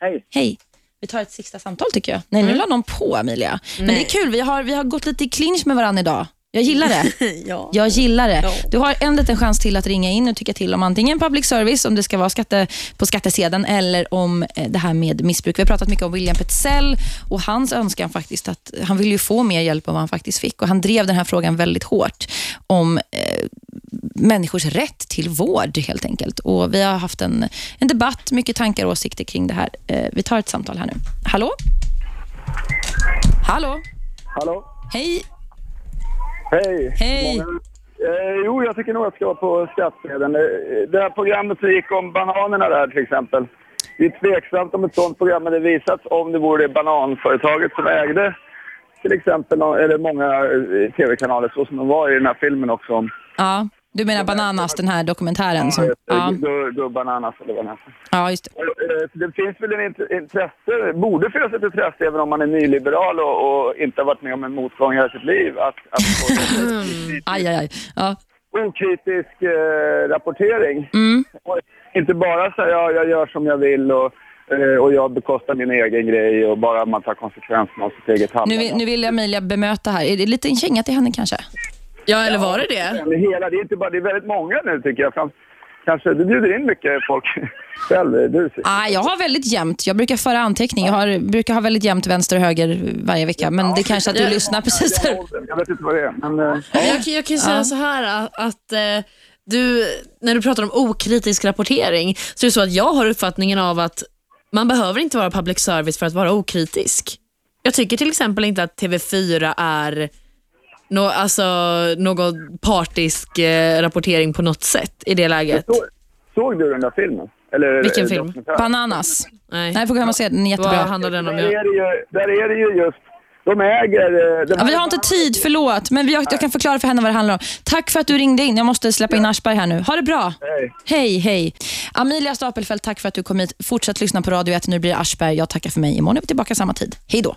Speaker 15: Hej.
Speaker 2: Hej. Vi tar ett sista samtal tycker jag. Nej, nu la någon på Amelia. Men
Speaker 16: Nej.
Speaker 2: det är kul, vi har, vi har gått lite i clinch med varandra idag. Jag gillar det.
Speaker 16: ja.
Speaker 2: Jag gillar det.
Speaker 16: Ja.
Speaker 2: Du har en liten chans till att ringa in och tycka till om antingen public service, om det ska vara skatte, på skattesedeln, eller om eh, det här med missbruk. Vi har pratat mycket om William Petzell och hans önskan faktiskt att han vill ju få mer hjälp än vad han faktiskt fick. Och Han drev den här frågan väldigt hårt om eh, människors rätt till vård helt enkelt. Och Vi har haft en, en debatt, mycket tankar och åsikter kring det här. Eh, vi tar ett samtal här nu. Hallå? Hallå?
Speaker 7: Hallå?
Speaker 2: Hej?
Speaker 7: Hej!
Speaker 2: Hej!
Speaker 7: Många- Eh, jo, jag tycker nog att det ska vara på skattsedeln. Eh, Det här programmet som gick om bananerna där till exempel. Det är tveksamt om ett sådant program hade visats om det vore det bananföretaget som ägde till exempel, eller många eh, tv-kanaler så som de var i den här filmen också.
Speaker 2: Ja, du menar Bananas, den här dokumentären? Som, ja,
Speaker 7: Gu- Gubbarna Ananas eller vad den
Speaker 2: ja, just det.
Speaker 7: Eh, så Det finns väl en int- intresse, borde finnas ett intresse även om man är nyliberal och, och inte har varit med om en motgång i hela sitt liv att, att få
Speaker 2: Aj, aj, aj. Ja.
Speaker 7: okritisk eh, rapportering.
Speaker 2: Mm.
Speaker 7: Inte bara säga ja, jag gör som jag vill och, eh, och jag bekostar min egen grej och bara man tar konsekvenserna av sitt eget
Speaker 2: Nu,
Speaker 7: handlande.
Speaker 2: vill- nu vill Amelia bemöta här. Är det lite en känga till henne kanske?
Speaker 3: Ja, eller var det det?
Speaker 7: Hela, det, är inte bara, det är väldigt många nu tycker jag. Fram, kanske, du bjuder in mycket folk själv, du.
Speaker 2: Ah, jag har väldigt jämnt. Jag brukar föra anteckning. Jag har, brukar ha väldigt jämnt vänster och höger varje vecka. Men det är kanske att du
Speaker 3: Ja.
Speaker 2: lyssnar precis där.
Speaker 7: Jag vet inte vad det är. Men, eh,
Speaker 3: Men Jag, kan- jag kan säga
Speaker 2: Ja.
Speaker 3: så här att, att eh, du, när du pratar om okritisk rapportering, så är det så att jag har uppfattningen av att man behöver inte vara public service för att vara okritisk. Jag tycker till exempel inte att TV4 är no, alltså, någon partisk eh, rapportering på något sätt i det läget.
Speaker 7: såg, såg du den där filmen? Eller,
Speaker 3: Vilken
Speaker 7: eh,
Speaker 3: film?
Speaker 7: dokumentären?
Speaker 2: Bananas.
Speaker 3: Nej.
Speaker 2: Nej, får gå hem och se. Den är jättebra.
Speaker 3: Vad handlar den om?
Speaker 7: Där är, det ju, där är det ju just, de äger... eh, den
Speaker 2: Ja, vi har inte tid, förlåt. Men vi, jag, jag kan förklara för henne vad det handlar om. Tack för att du ringde in. Jag måste släppa in Aschberg här nu. Ha det bra.
Speaker 7: Hej.
Speaker 2: Hej, hej. Amelia Stapelfelt, tack för att du kom hit. Fortsätt lyssna på Radio 1. Nu blir det Aschberg. Jag tackar för mig. Imorgon är vi tillbaka samma tid. Hej då.